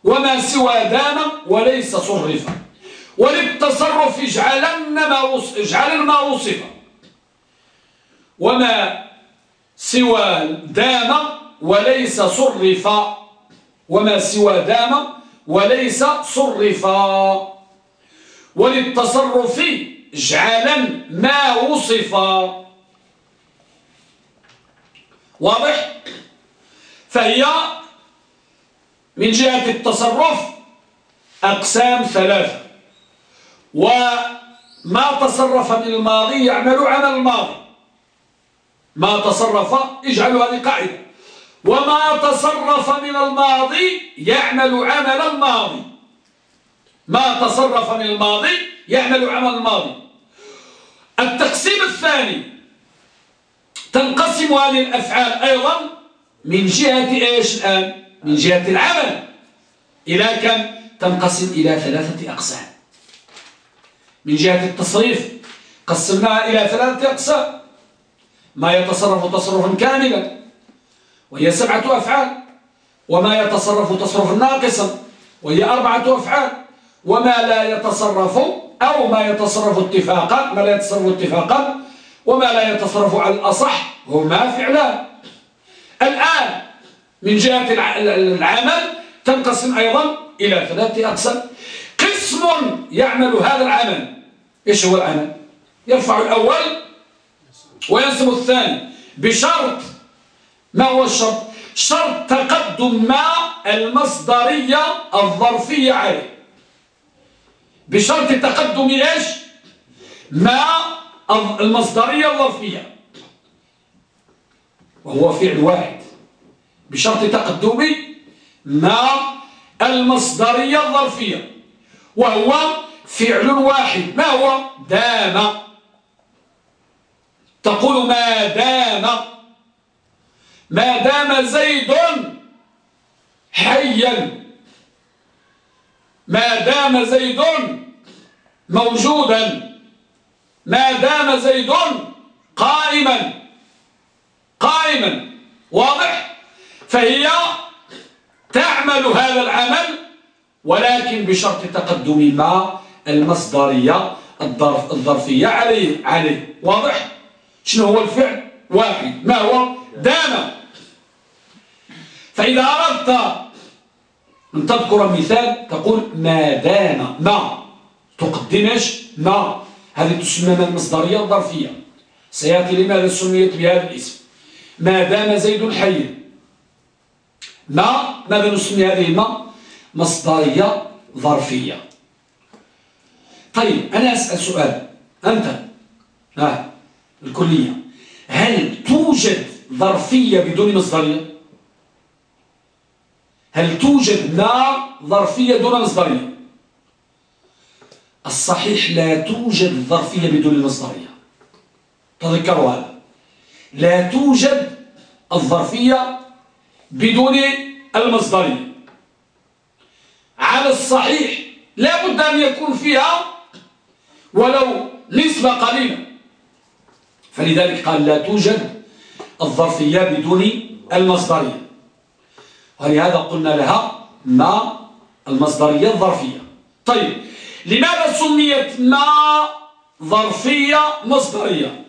[SPEAKER 1] وما سوى دام وليس صرف وللتصرف اجعلن ما اجعلن ما وصف. وما سوى دام وليس صرف وما سوى دام وليس صرفا. وللتصرف اجعلا ما وصف. واضح؟ فهي من جهة التصرف أقسام ثلاثة. وما تصرف من الماضي يعمل عمل الماضي. ما تصرف اجعلوا هذه قاعدة وما تصرف من الماضي يعمل عمل الماضي. ما تصرف من الماضي يعمل عمل الماضي. التقسيم الثاني تنقسم هذه الأفعال أيضا من جهة إيش الآن؟ من جهة العمل. إلى كم؟ تنقسم إلى ثلاثة أقسام. من جهة التصريف قسمناها إلى ثلاثة أقسام. ما يتصرف تصرفا كاملا وهي سبعة أفعال. وما يتصرف تصرفا ناقصا وهي أربعة أفعال. وما لا يتصرف أو ما يتصرف اتفاقا ما لا يتصرف اتفاقا وما لا يتصرف على الأصح هما فعلان. الآن من جهة العمل تنقسم أيضا إلى ثلاثة أقسام. قسم يعمل هذا العمل إيش هو العمل؟ يرفع الأول وينسب الثاني بشرط. ما هو الشرط؟ شرط تقدم ما المصدرية الظرفية عليه. بشرط تقدم إيش؟ ما المصدرية الظرفية. وهو فعل واحد. بشرط تقدم ما المصدرية الظرفية. وهو فعل واحد. ما هو؟ دام. تقول ما دام. ما دام زيد حيا. ما دام زيد موجودا ما دام زيد قائما قائما واضح؟ فهي تعمل هذا العمل ولكن بشرط تقدم ما المصدرية الظرف الظرفية عليه عليه واضح؟ شنو هو الفعل؟ واحد. ما هو؟ دام. فإذا أردت أن تذكر مثال تقول ما دام ما تقدمش ما. هذه تسمى المصدرية الظرفية سيأتي لماذا سميت بهذا الاسم. ما دام زيد حيا ما؟ ماذا نسمي هذه ما؟ مصدرية ظرفية. طيب أنا أسأل سؤال. أنت؟ ها الكلية. هل توجد ظرفية بدون مصدرية؟ هل توجد ما ظرفية دون مصدرية؟ الصحيح لا توجد ظرفية بدون المصدرية تذكروا هذا. لا توجد الظرفية بدون المصدرية. على الصحيح لا بد أن يكون فيها ولو نسبة قليلة. فلذلك قال لا توجد الظرفية بدون المصدرية. ولهذا قلنا لها ما المصدرية الظرفية. طيب لماذا سميت ما ظرفية مصدرية؟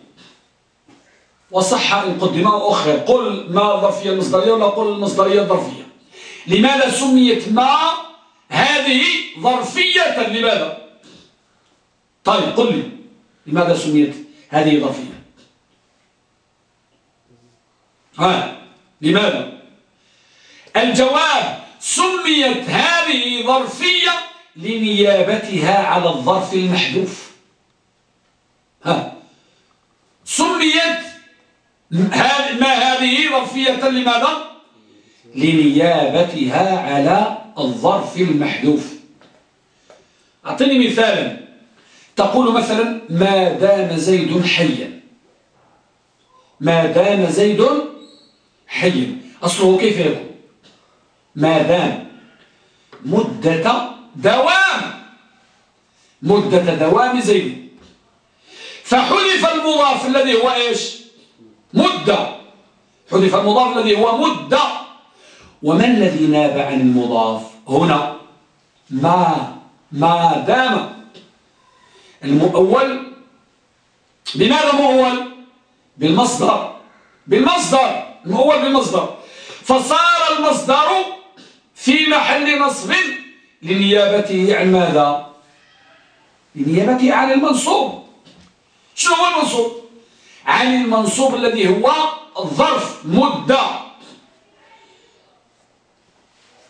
[SPEAKER 1] وصح إن قدم أخر قل ما ظرفية المصدرية ولا قل المصدرية الظرفية. لماذا سميت ما هذه ظرفية؟ لماذا؟ طيب قل لي لماذا سميت هذه ظرفية؟ ها لماذا؟ الجواب سميت هذه ظرفية لنيابتها على الظرف المحذوف. ها. سميت ما هذه ظرفية لماذا؟ لنيابتها على الظرف المحذوف. أعطيني مثالا. تقول مثلا ما دام زيد حيا. ما دام زيد حيا. أصله كيف يكون؟ ما دام مدة دوام مدة دوام زيد فحذف المضاف الذي هو إيش؟ مدة. حذف المضاف الذي هو مدة. وما الذي ناب عن المضاف؟ هنا. ما ما دام. المؤول بماذا مؤول؟ بالمصدر. بالمصدر. المؤول بالمصدر. فصار المصدر في محل نصب لنيابته عن ماذا؟ لنيابته عن المنصوب. شنو هو المنصوب؟ عن المنصوب الذي هو الظرف مدة.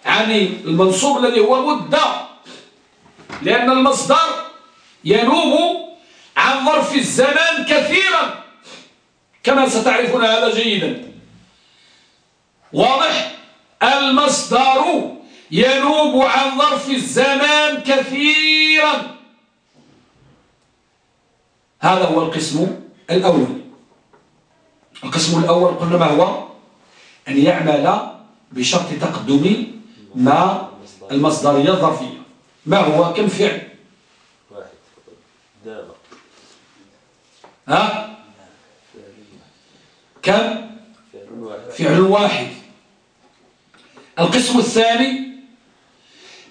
[SPEAKER 1] عن المنصوب الذي هو مدة. لأن المصدر ينوب عن ظرف الزمان كثيرا. كما ستعرفون هذا جيدا. واضح؟ المصدر ينوب عن ظرف الزمان كثيرا. هذا هو القسم الأول. القسم الأول قلنا ما هو؟ أن يعمل بشرط تقدم ما المصدرية الظرفية ما هو؟ كم فعل؟ واحد. دابة ها؟ كم؟ فعل واحد. القسم الثاني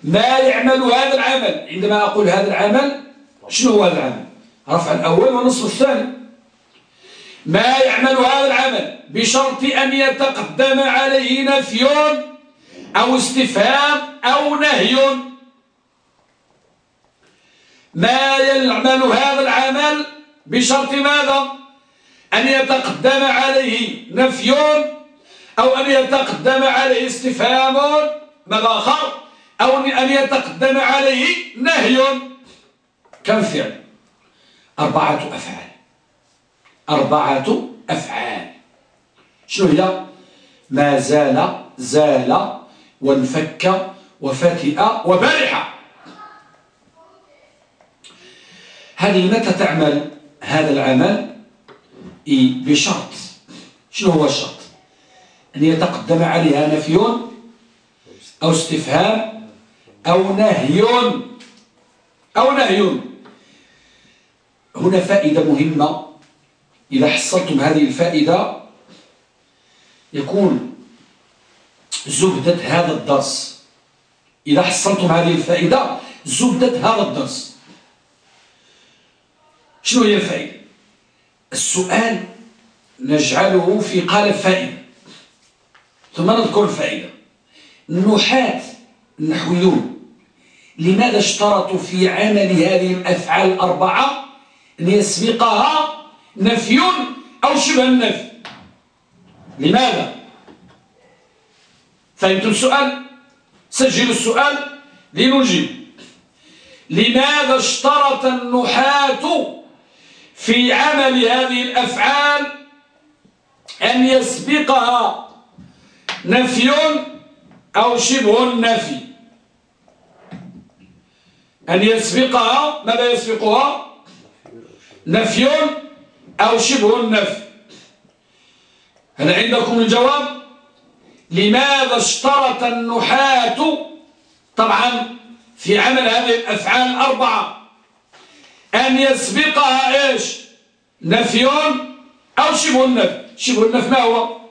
[SPEAKER 1] ما يعمل هذا العمل. عندما أقول هذا العمل شنو هو هذا العمل؟ رفع الأول والنصف الثاني. ما يعمل هذا العمل بشرط أن يتقدم عليه نفي أو استفهام أو نهي. ما يعمل هذا العمل بشرط ماذا؟ أن يتقدم عليه نفي أو أن يتقدم عليه استفهام ماذا آخر أو أن يتقدم عليه نهي كم فعل؟ أربعة أفعال. أربعة أفعال. شنو هي؟ ما زال زال وانفك وفتئ وبرح هذه متى تعمل؟ هذا العمل بشرط. شنو هو الشرط؟ أن يتقدم عليها نفي أو استفهام أو نهي أو نهي. هنا فائدة مهمة. إذا حصلتم هذه الفائدة يكون زبدة هذا الدرس. إذا حصلتم هذه الفائدة زبدة هذا الدرس. شنو هي الفائدة؟ السؤال نجعله في قالب فائدة. ثم نذكر الفائدة. النحاة النحويون لماذا اشترطوا في عمل هذه الأفعال الأربعة أن يسبقها نفي أو شبه النفي؟ لماذا؟ فهمتم السؤال؟ سجلوا السؤال لنجيب. لماذا اشترط النحاة في عمل هذه الأفعال أن يسبقها نفي أو شبه النفي أن يسبقها ماذا يسبقها؟ نفي أو شبه النفي هل عندكم الجواب؟ لماذا اشترط النحاة طبعا في عمل هذه الأفعال الأربعة؟ أن يسبقها إيش؟ نفي أو شبه النفي شبه النفي ما هو؟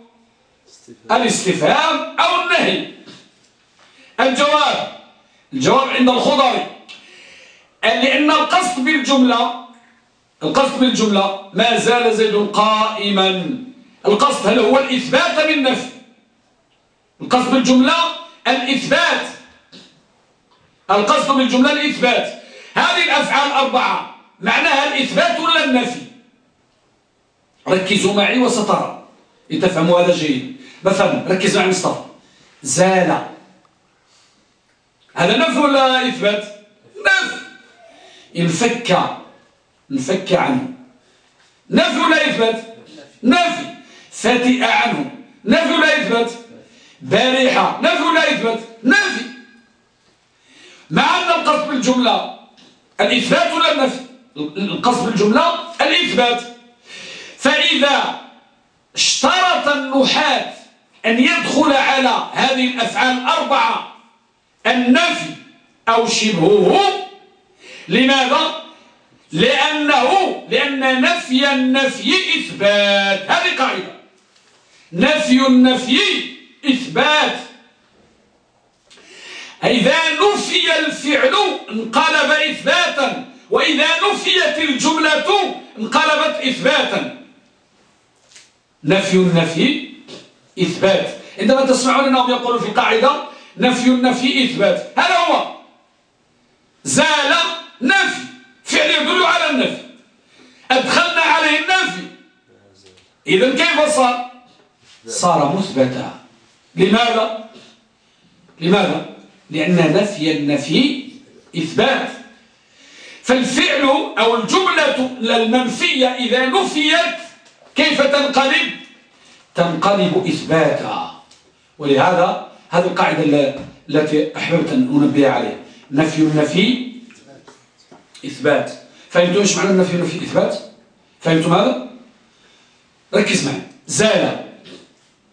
[SPEAKER 1] الاستفهام أو النهي. الجواب الجواب عند الخضري. لأن القصد بالجملة القصد بالجملة ما زال زيد قائما. القصد هل هو الإثبات بالنفي القصد بالجملة الإثبات. القصد بالجملة الإثبات. هذه الأفعال الأربعة معناها الإثبات ولا النفي؟ ركزوا معي وسترى. لتفهموا هذا جيد. مثلا ركزوا معي مصطفى زال. هذا نفي ولا إثبات؟ نفي انفك. انفك عنه. نفي ولا إثبات؟ نفي فتئ عنه. نفي ولا إثبات؟ بريحة نفي ولا إثبات؟ نفي مع أن القصد بالجملة الإثبات ولا النفي القصد بالجملة الإثبات. فإذا اشترط النحاة أن يدخل على هذه الأفعال الأربعة النفي أو شبهه. لماذا؟ لأنه لأن نفي النفي إثبات. هذه قاعدة. نفي النفي إثبات. إذا نفي الفعل انقلب إثباتا وإذا نفيت الجملة انقلبت إثباتا. نفي النفي إثبات. عندما تسمعون أنهم يقولون في قاعدة نفي النفي إثبات. هذا هو. زال نفي. فعل يدل على النفي. أدخلنا عليه النفي. إذا كيف صار؟ صار مثبتا. لماذا؟ لماذا؟ لأن نفي النفي إثبات. فالفعل أو الجملة المنفية إذا نفيت كيف تنقلب؟ تنقلب إثباتا. ولهذا هذه القاعدة التي أحببت أن أنبه عليها. نفي النفي إثبات. فهمتوا إيش معنى النفي النفي إثبات فهمتوا هذا ركز معي. زال.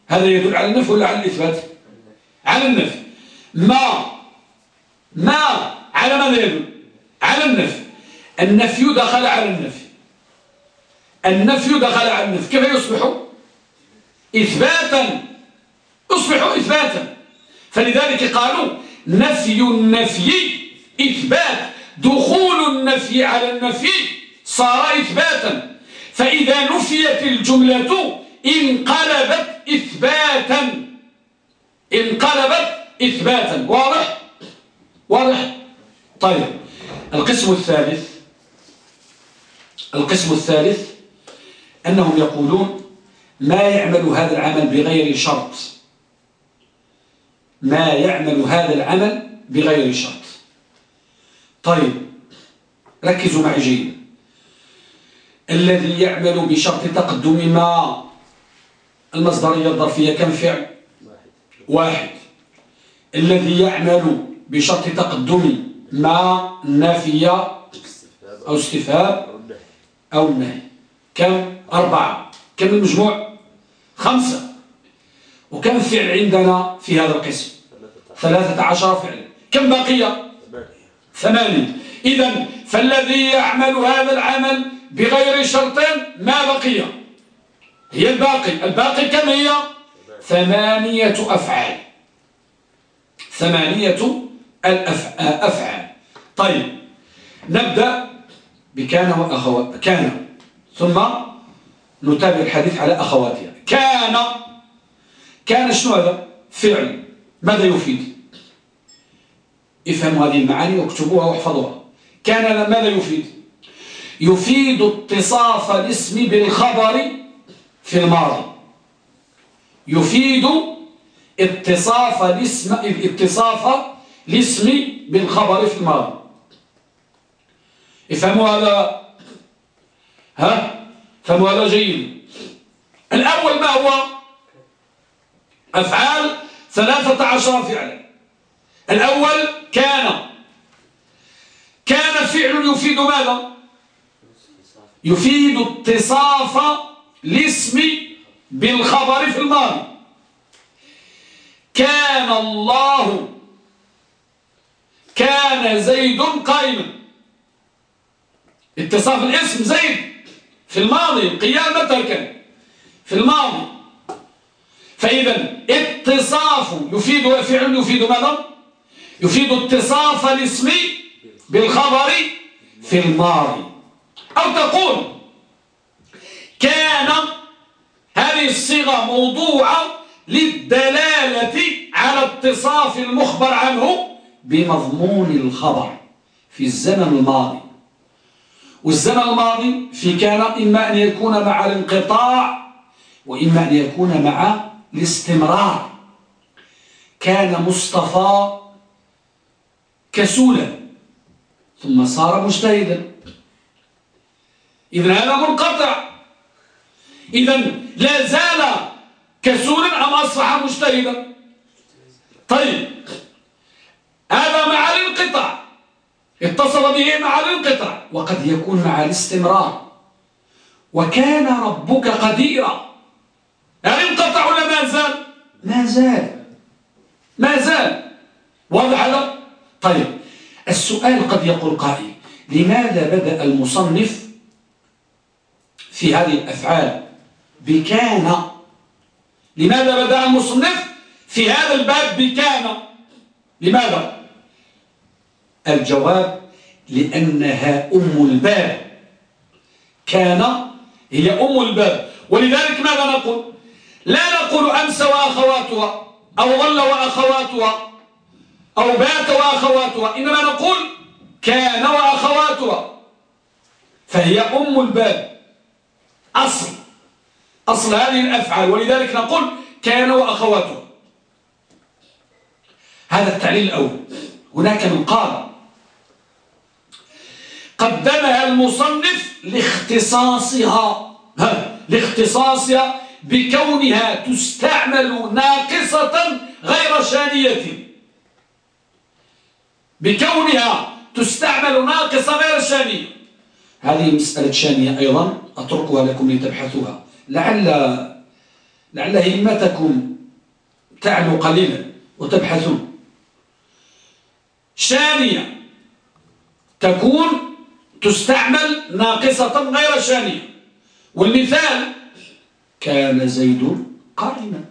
[SPEAKER 1] هذا يدل على النفي ولا على الإثبات؟ على النفي. ما ما على ماذا يدل؟ على النفي. النفي دخل على النفي. النفي دخل على النفي. كيف يصبح؟ إثباتا يصبح إثباتا. فلذلك قالوا نفي النفي إثبات دخول النفي على النفي صار إثباتا. فإذا نفيت الجملة انقلبت إثباتا. انقلبت إثباتا. واضح؟ واضح؟ طيب. القسم الثالث القسم الثالث أنهم يقولون ما يعمل هذا العمل بغير شرط. ما يعمل هذا العمل بغير شرط. طيب ركزوا معي جيدا الذي يعمل بشرط تقدم ما؟ المصدرية الظرفية كم فعل؟ واحد. الذي يعمل بشرط تقدم ما؟ نافية أو استفهام أو النهي كم؟ أربعة. كم المجموع؟ خمسة. وكم فعل عندنا في هذا القسم؟ ثلاثة عشر فعلا كم بقية ثمانية. إذا فالذي يعمل هذا العمل بغير شرط ما بقي؟ هي الباقي. الباقي كم هي؟ ثمانية أفعال. ثمانية الأفعال. طيب نبدأ بكان وأخوات. كان. ثم نتابع الحديث على أخواتها. كان كان شنو هذا؟ فعل. ماذا يفيد؟ افهموا هذه المعاني واكتبوها واحفظوها. كان ماذا يفيد؟ يفيد اتصاف الاسم بالخبر في الماضي. يفيد اتصاف الاسم اتصاف الاسم بالخبر في الماضي. افهموا هذا؟ ها؟ فهموا هذا جيد. الأول ما هو؟ أفعال ثلاثة عشر فعلا. الأول كان. كان فعل يفيد ماذا؟ يفيد اتصاف الاسم بالخبر في الماضي. كان الله. كان زيد قائما. اتصاف الاسم زيد في الماضي متى كان في الماضي. فإذا اتصاف يفيد فعل يفيد ماذا؟ يفيد اتصاف الاسم بالخبر في الماضي. أو تقول كان هذه الصيغة موضوعة للدلالة على اتصاف المخبر عنه بمضمون الخبر في الزمن الماضي. والزمن الماضي في كان إما أن يكون مع الانقطاع وإما أن يكون مع الاستمرار. كان مصطفى كسولا ثم صار مجتهدا. إذا هذا منقطع. إذا لا زال كسولا أم أصبح مجتهدا. طيب هذا مع الانقطاع. اتصل به مع الانقطاع. وقد يكون مع الاستمرار. وكان ربك قديرا. هل انقطع ولا ما زال؟ ما زال. ما زال. واضح هذا؟ طيب السؤال قد يقول قائل لماذا بدأ المصنف في هذه الأفعال بكان؟ لماذا بدأ المصنف في هذا الباب بكان؟ لماذا؟ الجواب لأنها أم الباب. كان هي أم الباب. ولذلك ماذا نقول؟ لا نقول أمس وأخواتها أو ظل وأخواتها أو بات وأخواتها. إنما نقول كان وأخواتها. فهي أم الباب. أصل. أصل هذه الأفعال. ولذلك نقول كان وأخواتها. هذا التعليل الأول. هناك من قال قدمها المصنف لاختصاصها. لاختصاصها بكونها تستعمل ناقصة غير شانية. بكونها تستعمل ناقصة غير شانية. هذه مسألة شانية أيضا أتركها لكم لتبحثوها. لعل لعل همتكم تعلو قليلا وتبحثون. شانية تكون تستعمل ناقصة غير شانية. والمثال كان زيد قائما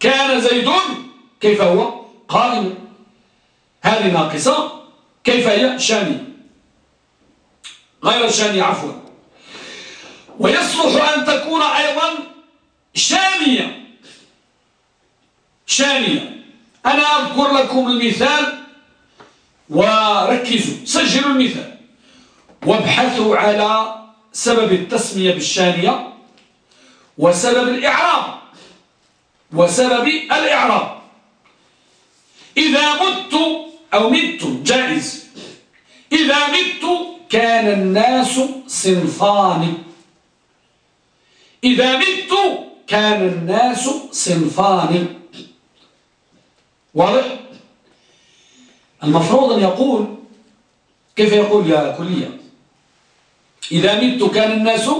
[SPEAKER 1] كان زيد كيف هو؟ قائما هذه ناقصة. كيف هي؟ شانية غير شانية عفوا. ويصلح أن تكون أيضا شانية. شانية. أنا أذكر لكم المثال وركزوا سجلوا المثال. وابحثوا على سبب التسمية بالشانية وسبب الإعراب وسبب الإعراب. إذا مت أو مت جائز. إذا مت كان الناس صنفان. إذا مت كان الناس صنفان. واضح؟ المفروض أن يقول كيف يقول يا كلية؟ إذا مت كان الناس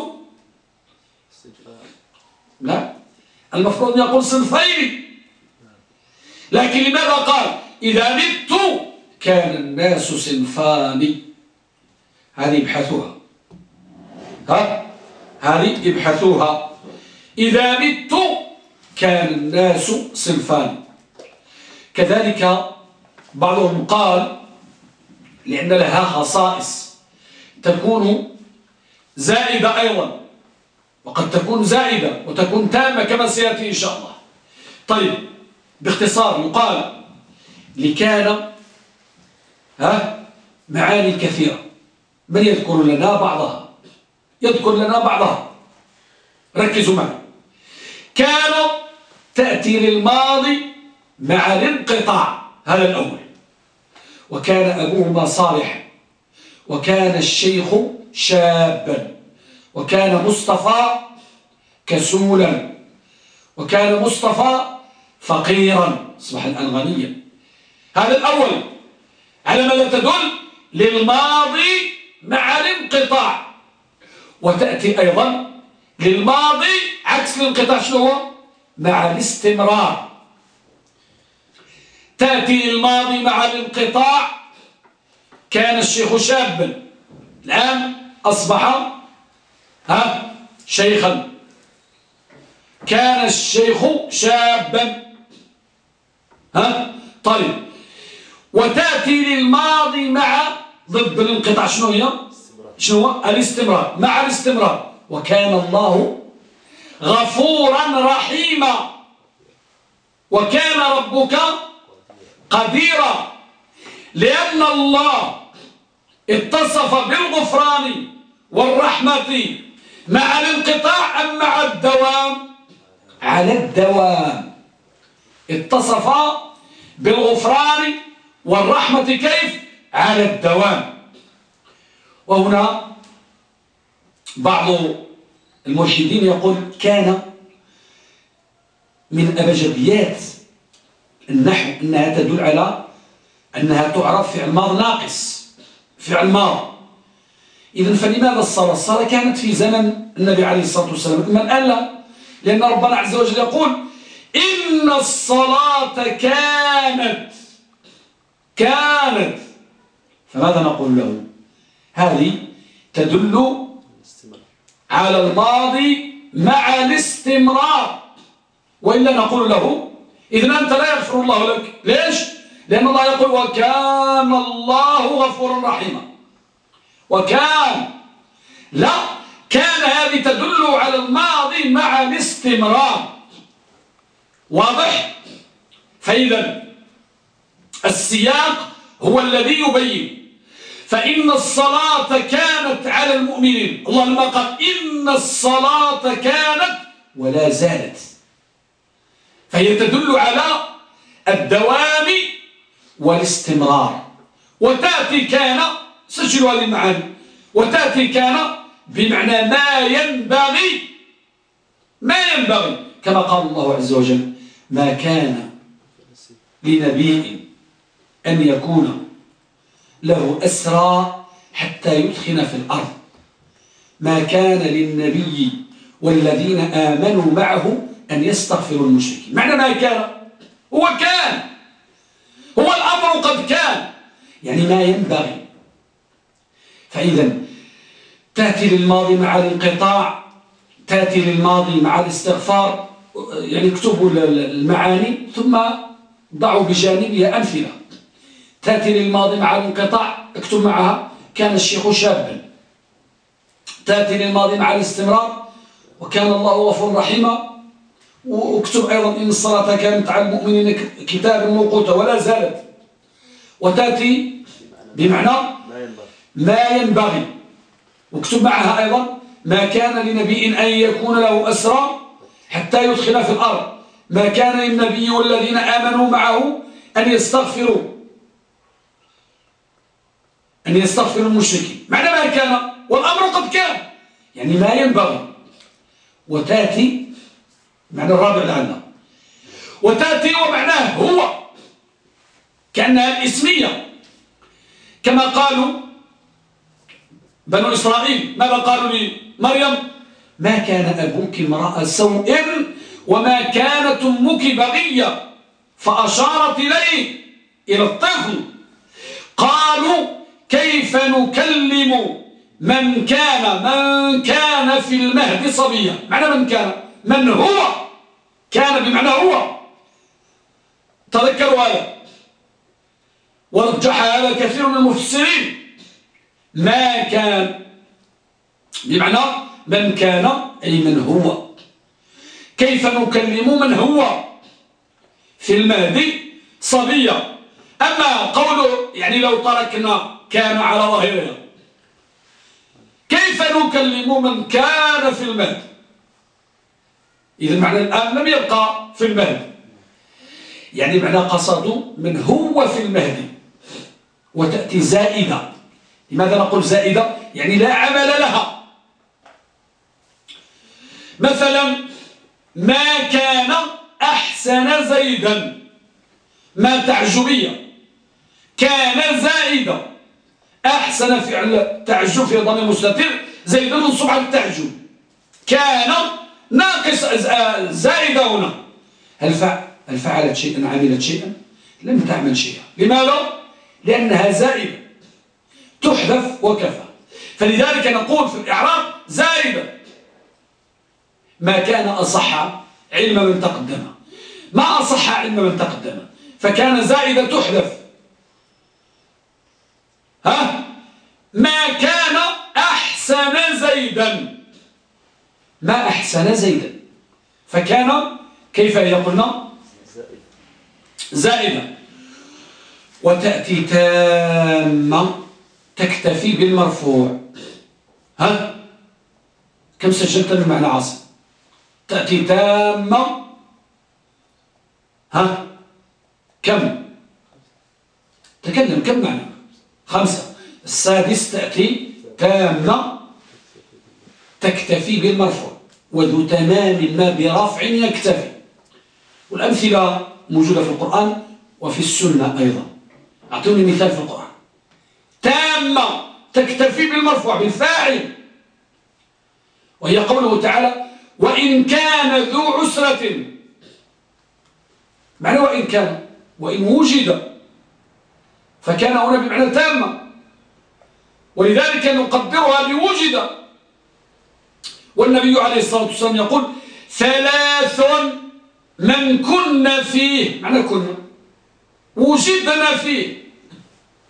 [SPEAKER 1] لا؟ المفروض يقول صنفين. لكن لماذا قال إذا مت كان الناس صنفان؟ هذه ابحثوها. ها؟ هذه ابحثوها. إذا مت كان الناس صنفان. كذلك بعضهم قال لأن لها خصائص تكون زائدة أيضا. وقد تكون زائدة وتكون تامة كما سيأتي إن شاء الله. طيب باختصار يقال لكان ها معاني كثيرة. من يذكر لنا بعضها؟ يذكر لنا بعضها. ركزوا معي. كان تأتي للماضي مع الانقطاع. هذا الأول. وكان أبوهما صالح وكان الشيخ شابا. وكان مصطفى كسولا. وكان مصطفى فقيرا. أصبح الآن غنيا. هذا الأول. على ماذا تدل؟ للماضي مع الانقطاع. وتأتي أيضا للماضي عكس الانقطاع شنو هو؟ مع الاستمرار. تأتي الماضي مع الانقطاع. كان الشيخ شابا. الآن أصبح ها شيخا. كان الشيخ شابا. ها طيب. وتأتي للماضي مع ضد الانقطاع. شنو هي؟ شنو هو؟ الاستمرار. مع الاستمرار. وكان الله غفورا رحيما. وكان ربك قديرا. لأن الله اتصف بالغفران والرحمة مع الانقطاع أم مع الدوام؟ على الدوام. اتصف بالغفران والرحمة كيف؟ على الدوام. وهنا بعض المرشدين يقول كان من أبجديات النحو أنها تدل على أنها تعرف فعل ماض ناقص. فعل ماض إذا فلماذا الصلاة؟ الصلاة كانت في زمن النبي عليه الصلاة والسلام. من الآن لا؟ لأن ربنا عز وجل يقول إن الصلاة كانت كانت. فماذا نقول له؟ هذه تدل على الماضي مع الاستمرار. وإلا نقول له إذن أنت لا يغفر الله لك. ليش؟ لأن الله يقول وكان الله غفورا رحيما. وكان. لا. كان هذه تدل على الماضي مع الاستمرار. واضح؟ فإذا السياق هو الذي يبين. فإن الصلاة كانت على المؤمنين. الله لما قال إن الصلاة كانت ولا زالت. فهي تدل على الدوام والاستمرار. وتأتي كان سجلوا هذه المعاني. وتأتي كان بمعنى ما ينبغي ما ينبغي. كما قال الله عز وجل ما كان لنبي أن يكون له أسرى حتى يدخن في الأرض. ما كان للنبي والذين آمنوا معه أن يستغفروا المشركين. معنى ما كان؟ هو كان. هو الأمر قد كان. يعني ما ينبغي. فإذا تأتي للماضي مع الانقطاع تأتي للماضي مع الاستغفار يعني اكتبوا المعاني ثم ضعوا بجانبها أمثلة. تأتي للماضي مع الانقطاع اكتب معها كان الشيخ شابا. تأتي للماضي مع الاستمرار وكان الله غفور رحيما واكتب أيضا إن الصلاة كانت على المؤمنين كتابا موقوتا ولا زالت. وتأتي بمعنى ما ينبغي. واكتب معها أيضا ما كان لنبي أن يكون له أسرى حتى يدخل في الأرض. ما كان للنبي والذين آمنوا معه أن يستغفروا. أن يستغفروا المشركين. معنى ما كان والأمر قد كان. يعني ما ينبغي. وتأتي معنى الرابع لعنا. وتأتي ومعناه هو كأنها الإسمية. كما قالوا بنو إسرائيل ماذا قالوا لمريم؟ ما كان أبوك امرأة سوء وما كانت أمك بغية فأشارت إليه إلى الطفل. قالوا كيف نكلم من كان من كان في المهد صبيا؟ معنى من كان من هو؟ كان بمعنى هو. تذكروا هذا ورجح هذا كثير من المفسرين. ما كان بمعنى من كان أي من هو. كيف نكلم من هو؟ في المهدي صبيا. أما قوله يعني لو تركنا كان على ظاهرها كيف نكلم من كان في المهدي؟ إذا معنى الآن لم يبقى في المهدي. يعني معنى قصده من هو في المهدي. وتأتي زائدة. لماذا نقول زائدة؟ يعني لا عمل لها. مثلا ما كان أحسن زيدا. ما تعجبية. كان زائدة أحسن فعل تعجب في ضمير مستتر زيدا منصوب على التعجب. كان ناقص زائدة هنا. هل هل فعلت شيئا عملت شيئا؟ لم تعمل شيئا. لماذا؟ لأنها زائدة. تحذف وكفى. فلذلك نقول في الإعراب زائدة. ما كان أصح علم من تقدم. ما أصح علم من تقدم. فكان زائدة تحذف. ها؟ ما كان أحسن زيدا. ما أحسن زيدا. فكان كيف هي قلنا؟ زائدة وتأتي تامة تكتفي بالمرفوع. ها؟ كم سجلت المعنى عاصم؟ تأتي تامة ها؟ كم؟ تكلم كم معنى؟ خمسة. السادس تأتي تامة تكتفي بالمرفوع. وذو تمام ما برفع يكتفي. والأمثلة موجودة في القرآن وفي السنة أيضا. أعطوني مثال في القرآن. تامة تكتفي بالمرفوع بالفاعل. وهي قوله تعالى وإن كان ذو عسرة. معنى وإن كان وإن وجد. فكان هنا بمعنى تامة. ولذلك نقدرها بوجد. والنبي عليه الصلاة والسلام يقول ثلاث من كنا فيه. معنى كنا وجدنا فيه.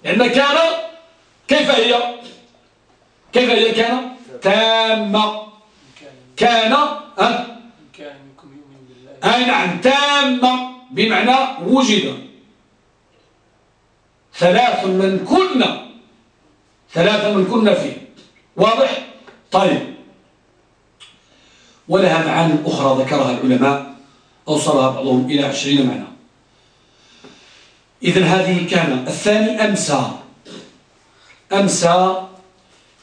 [SPEAKER 1] لأن كان كيف هي؟ كيف هي كان؟ تامة. كان أه؟ أي نعم تامة. بمعنى وجد. ثلاث من كنا ثلاث من كنا فيه. واضح؟ طيب. ولها معاني أخرى ذكرها العلماء أوصلها بعضهم إلى عشرين معنى. إذن هذه كان الثاني أمسى. أمسى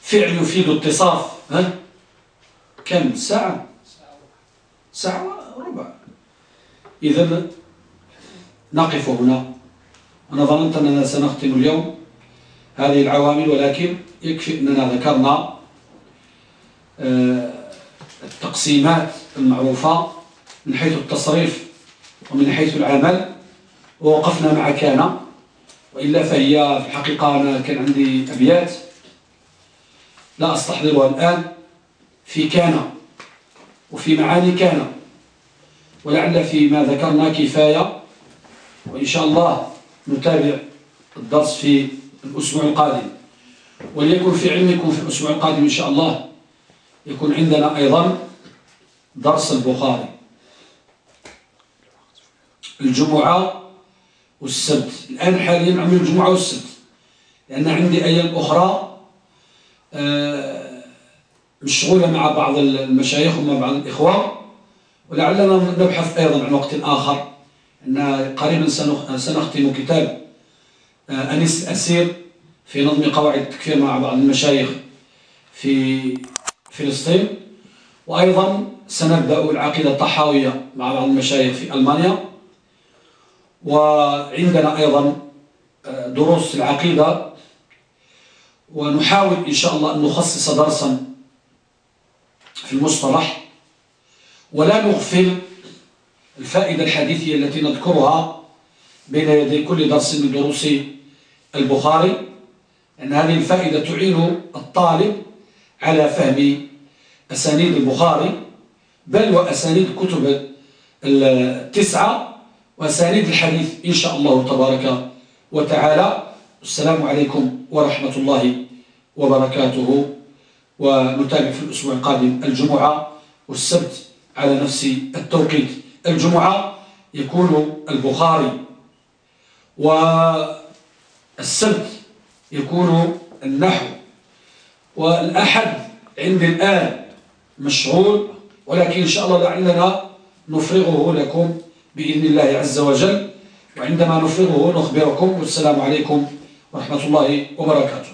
[SPEAKER 1] فعل يفيد اتصاف ها؟ كم؟ ساعة. ساعة ربع إذن نقف هنا. أنا ظننت أننا سنختم اليوم هذه العوامل ولكن يكفي أننا ذكرنا آه، التقسيمات المعروفة من حيث التصريف ومن حيث العمل. ووقفنا مع كان وإلا فهي في الحقيقة أنا كان عندي أبيات. لا أستحضرها الآن في كان وفي معاني كان ولعل فيما ذكرنا كفاية وإن شاء الله نتابع الدرس في الأسبوع القادم. وليكن في علمكم في الأسبوع القادم إن شاء الله يكون عندنا أيضا درس البخاري. الجمعة والسبت. الآن حاليا نعمل الجمعة والسبت. لأن عندي أيام أخرى آه، مشغولة مع بعض المشايخ ومع بعض الإخوة. ولعلنا نبحث أيضا عن وقت آخر. أن قريبا سنختم كتاب آه، أنيس أسير في نظم قواعد التكفير مع بعض المشايخ في فلسطين. وأيضا سنبدأ العقيدة الطحاوية مع بعض المشايخ في ألمانيا. وعندنا أيضا آه، دروس العقيدة. ونحاول إن شاء الله أن نخصص درسا في المصطلح. ولا نغفل الفائدة الحديثية التي نذكرها بين يدي كل درس من دروس البخاري أن هذه الفائدة تعين الطالب على فهم أسانيد البخاري. بل وأسانيد الكتب التسعة وأسانيد الحديث إن شاء الله تبارك وتعالى. السلام عليكم ورحمة الله وبركاته. ونتابع في الأسبوع القادم الجمعة والسبت على نفس التوقيت. الجمعة يكون البخاري والسبت يكون النحو والأحد عند الآن مشغول. ولكن إن شاء الله لعلنا نفرغه لكم بإذن الله عز وجل. وعندما نفرغه نخبركم والسلام عليكم ورحمة الله وبركاته.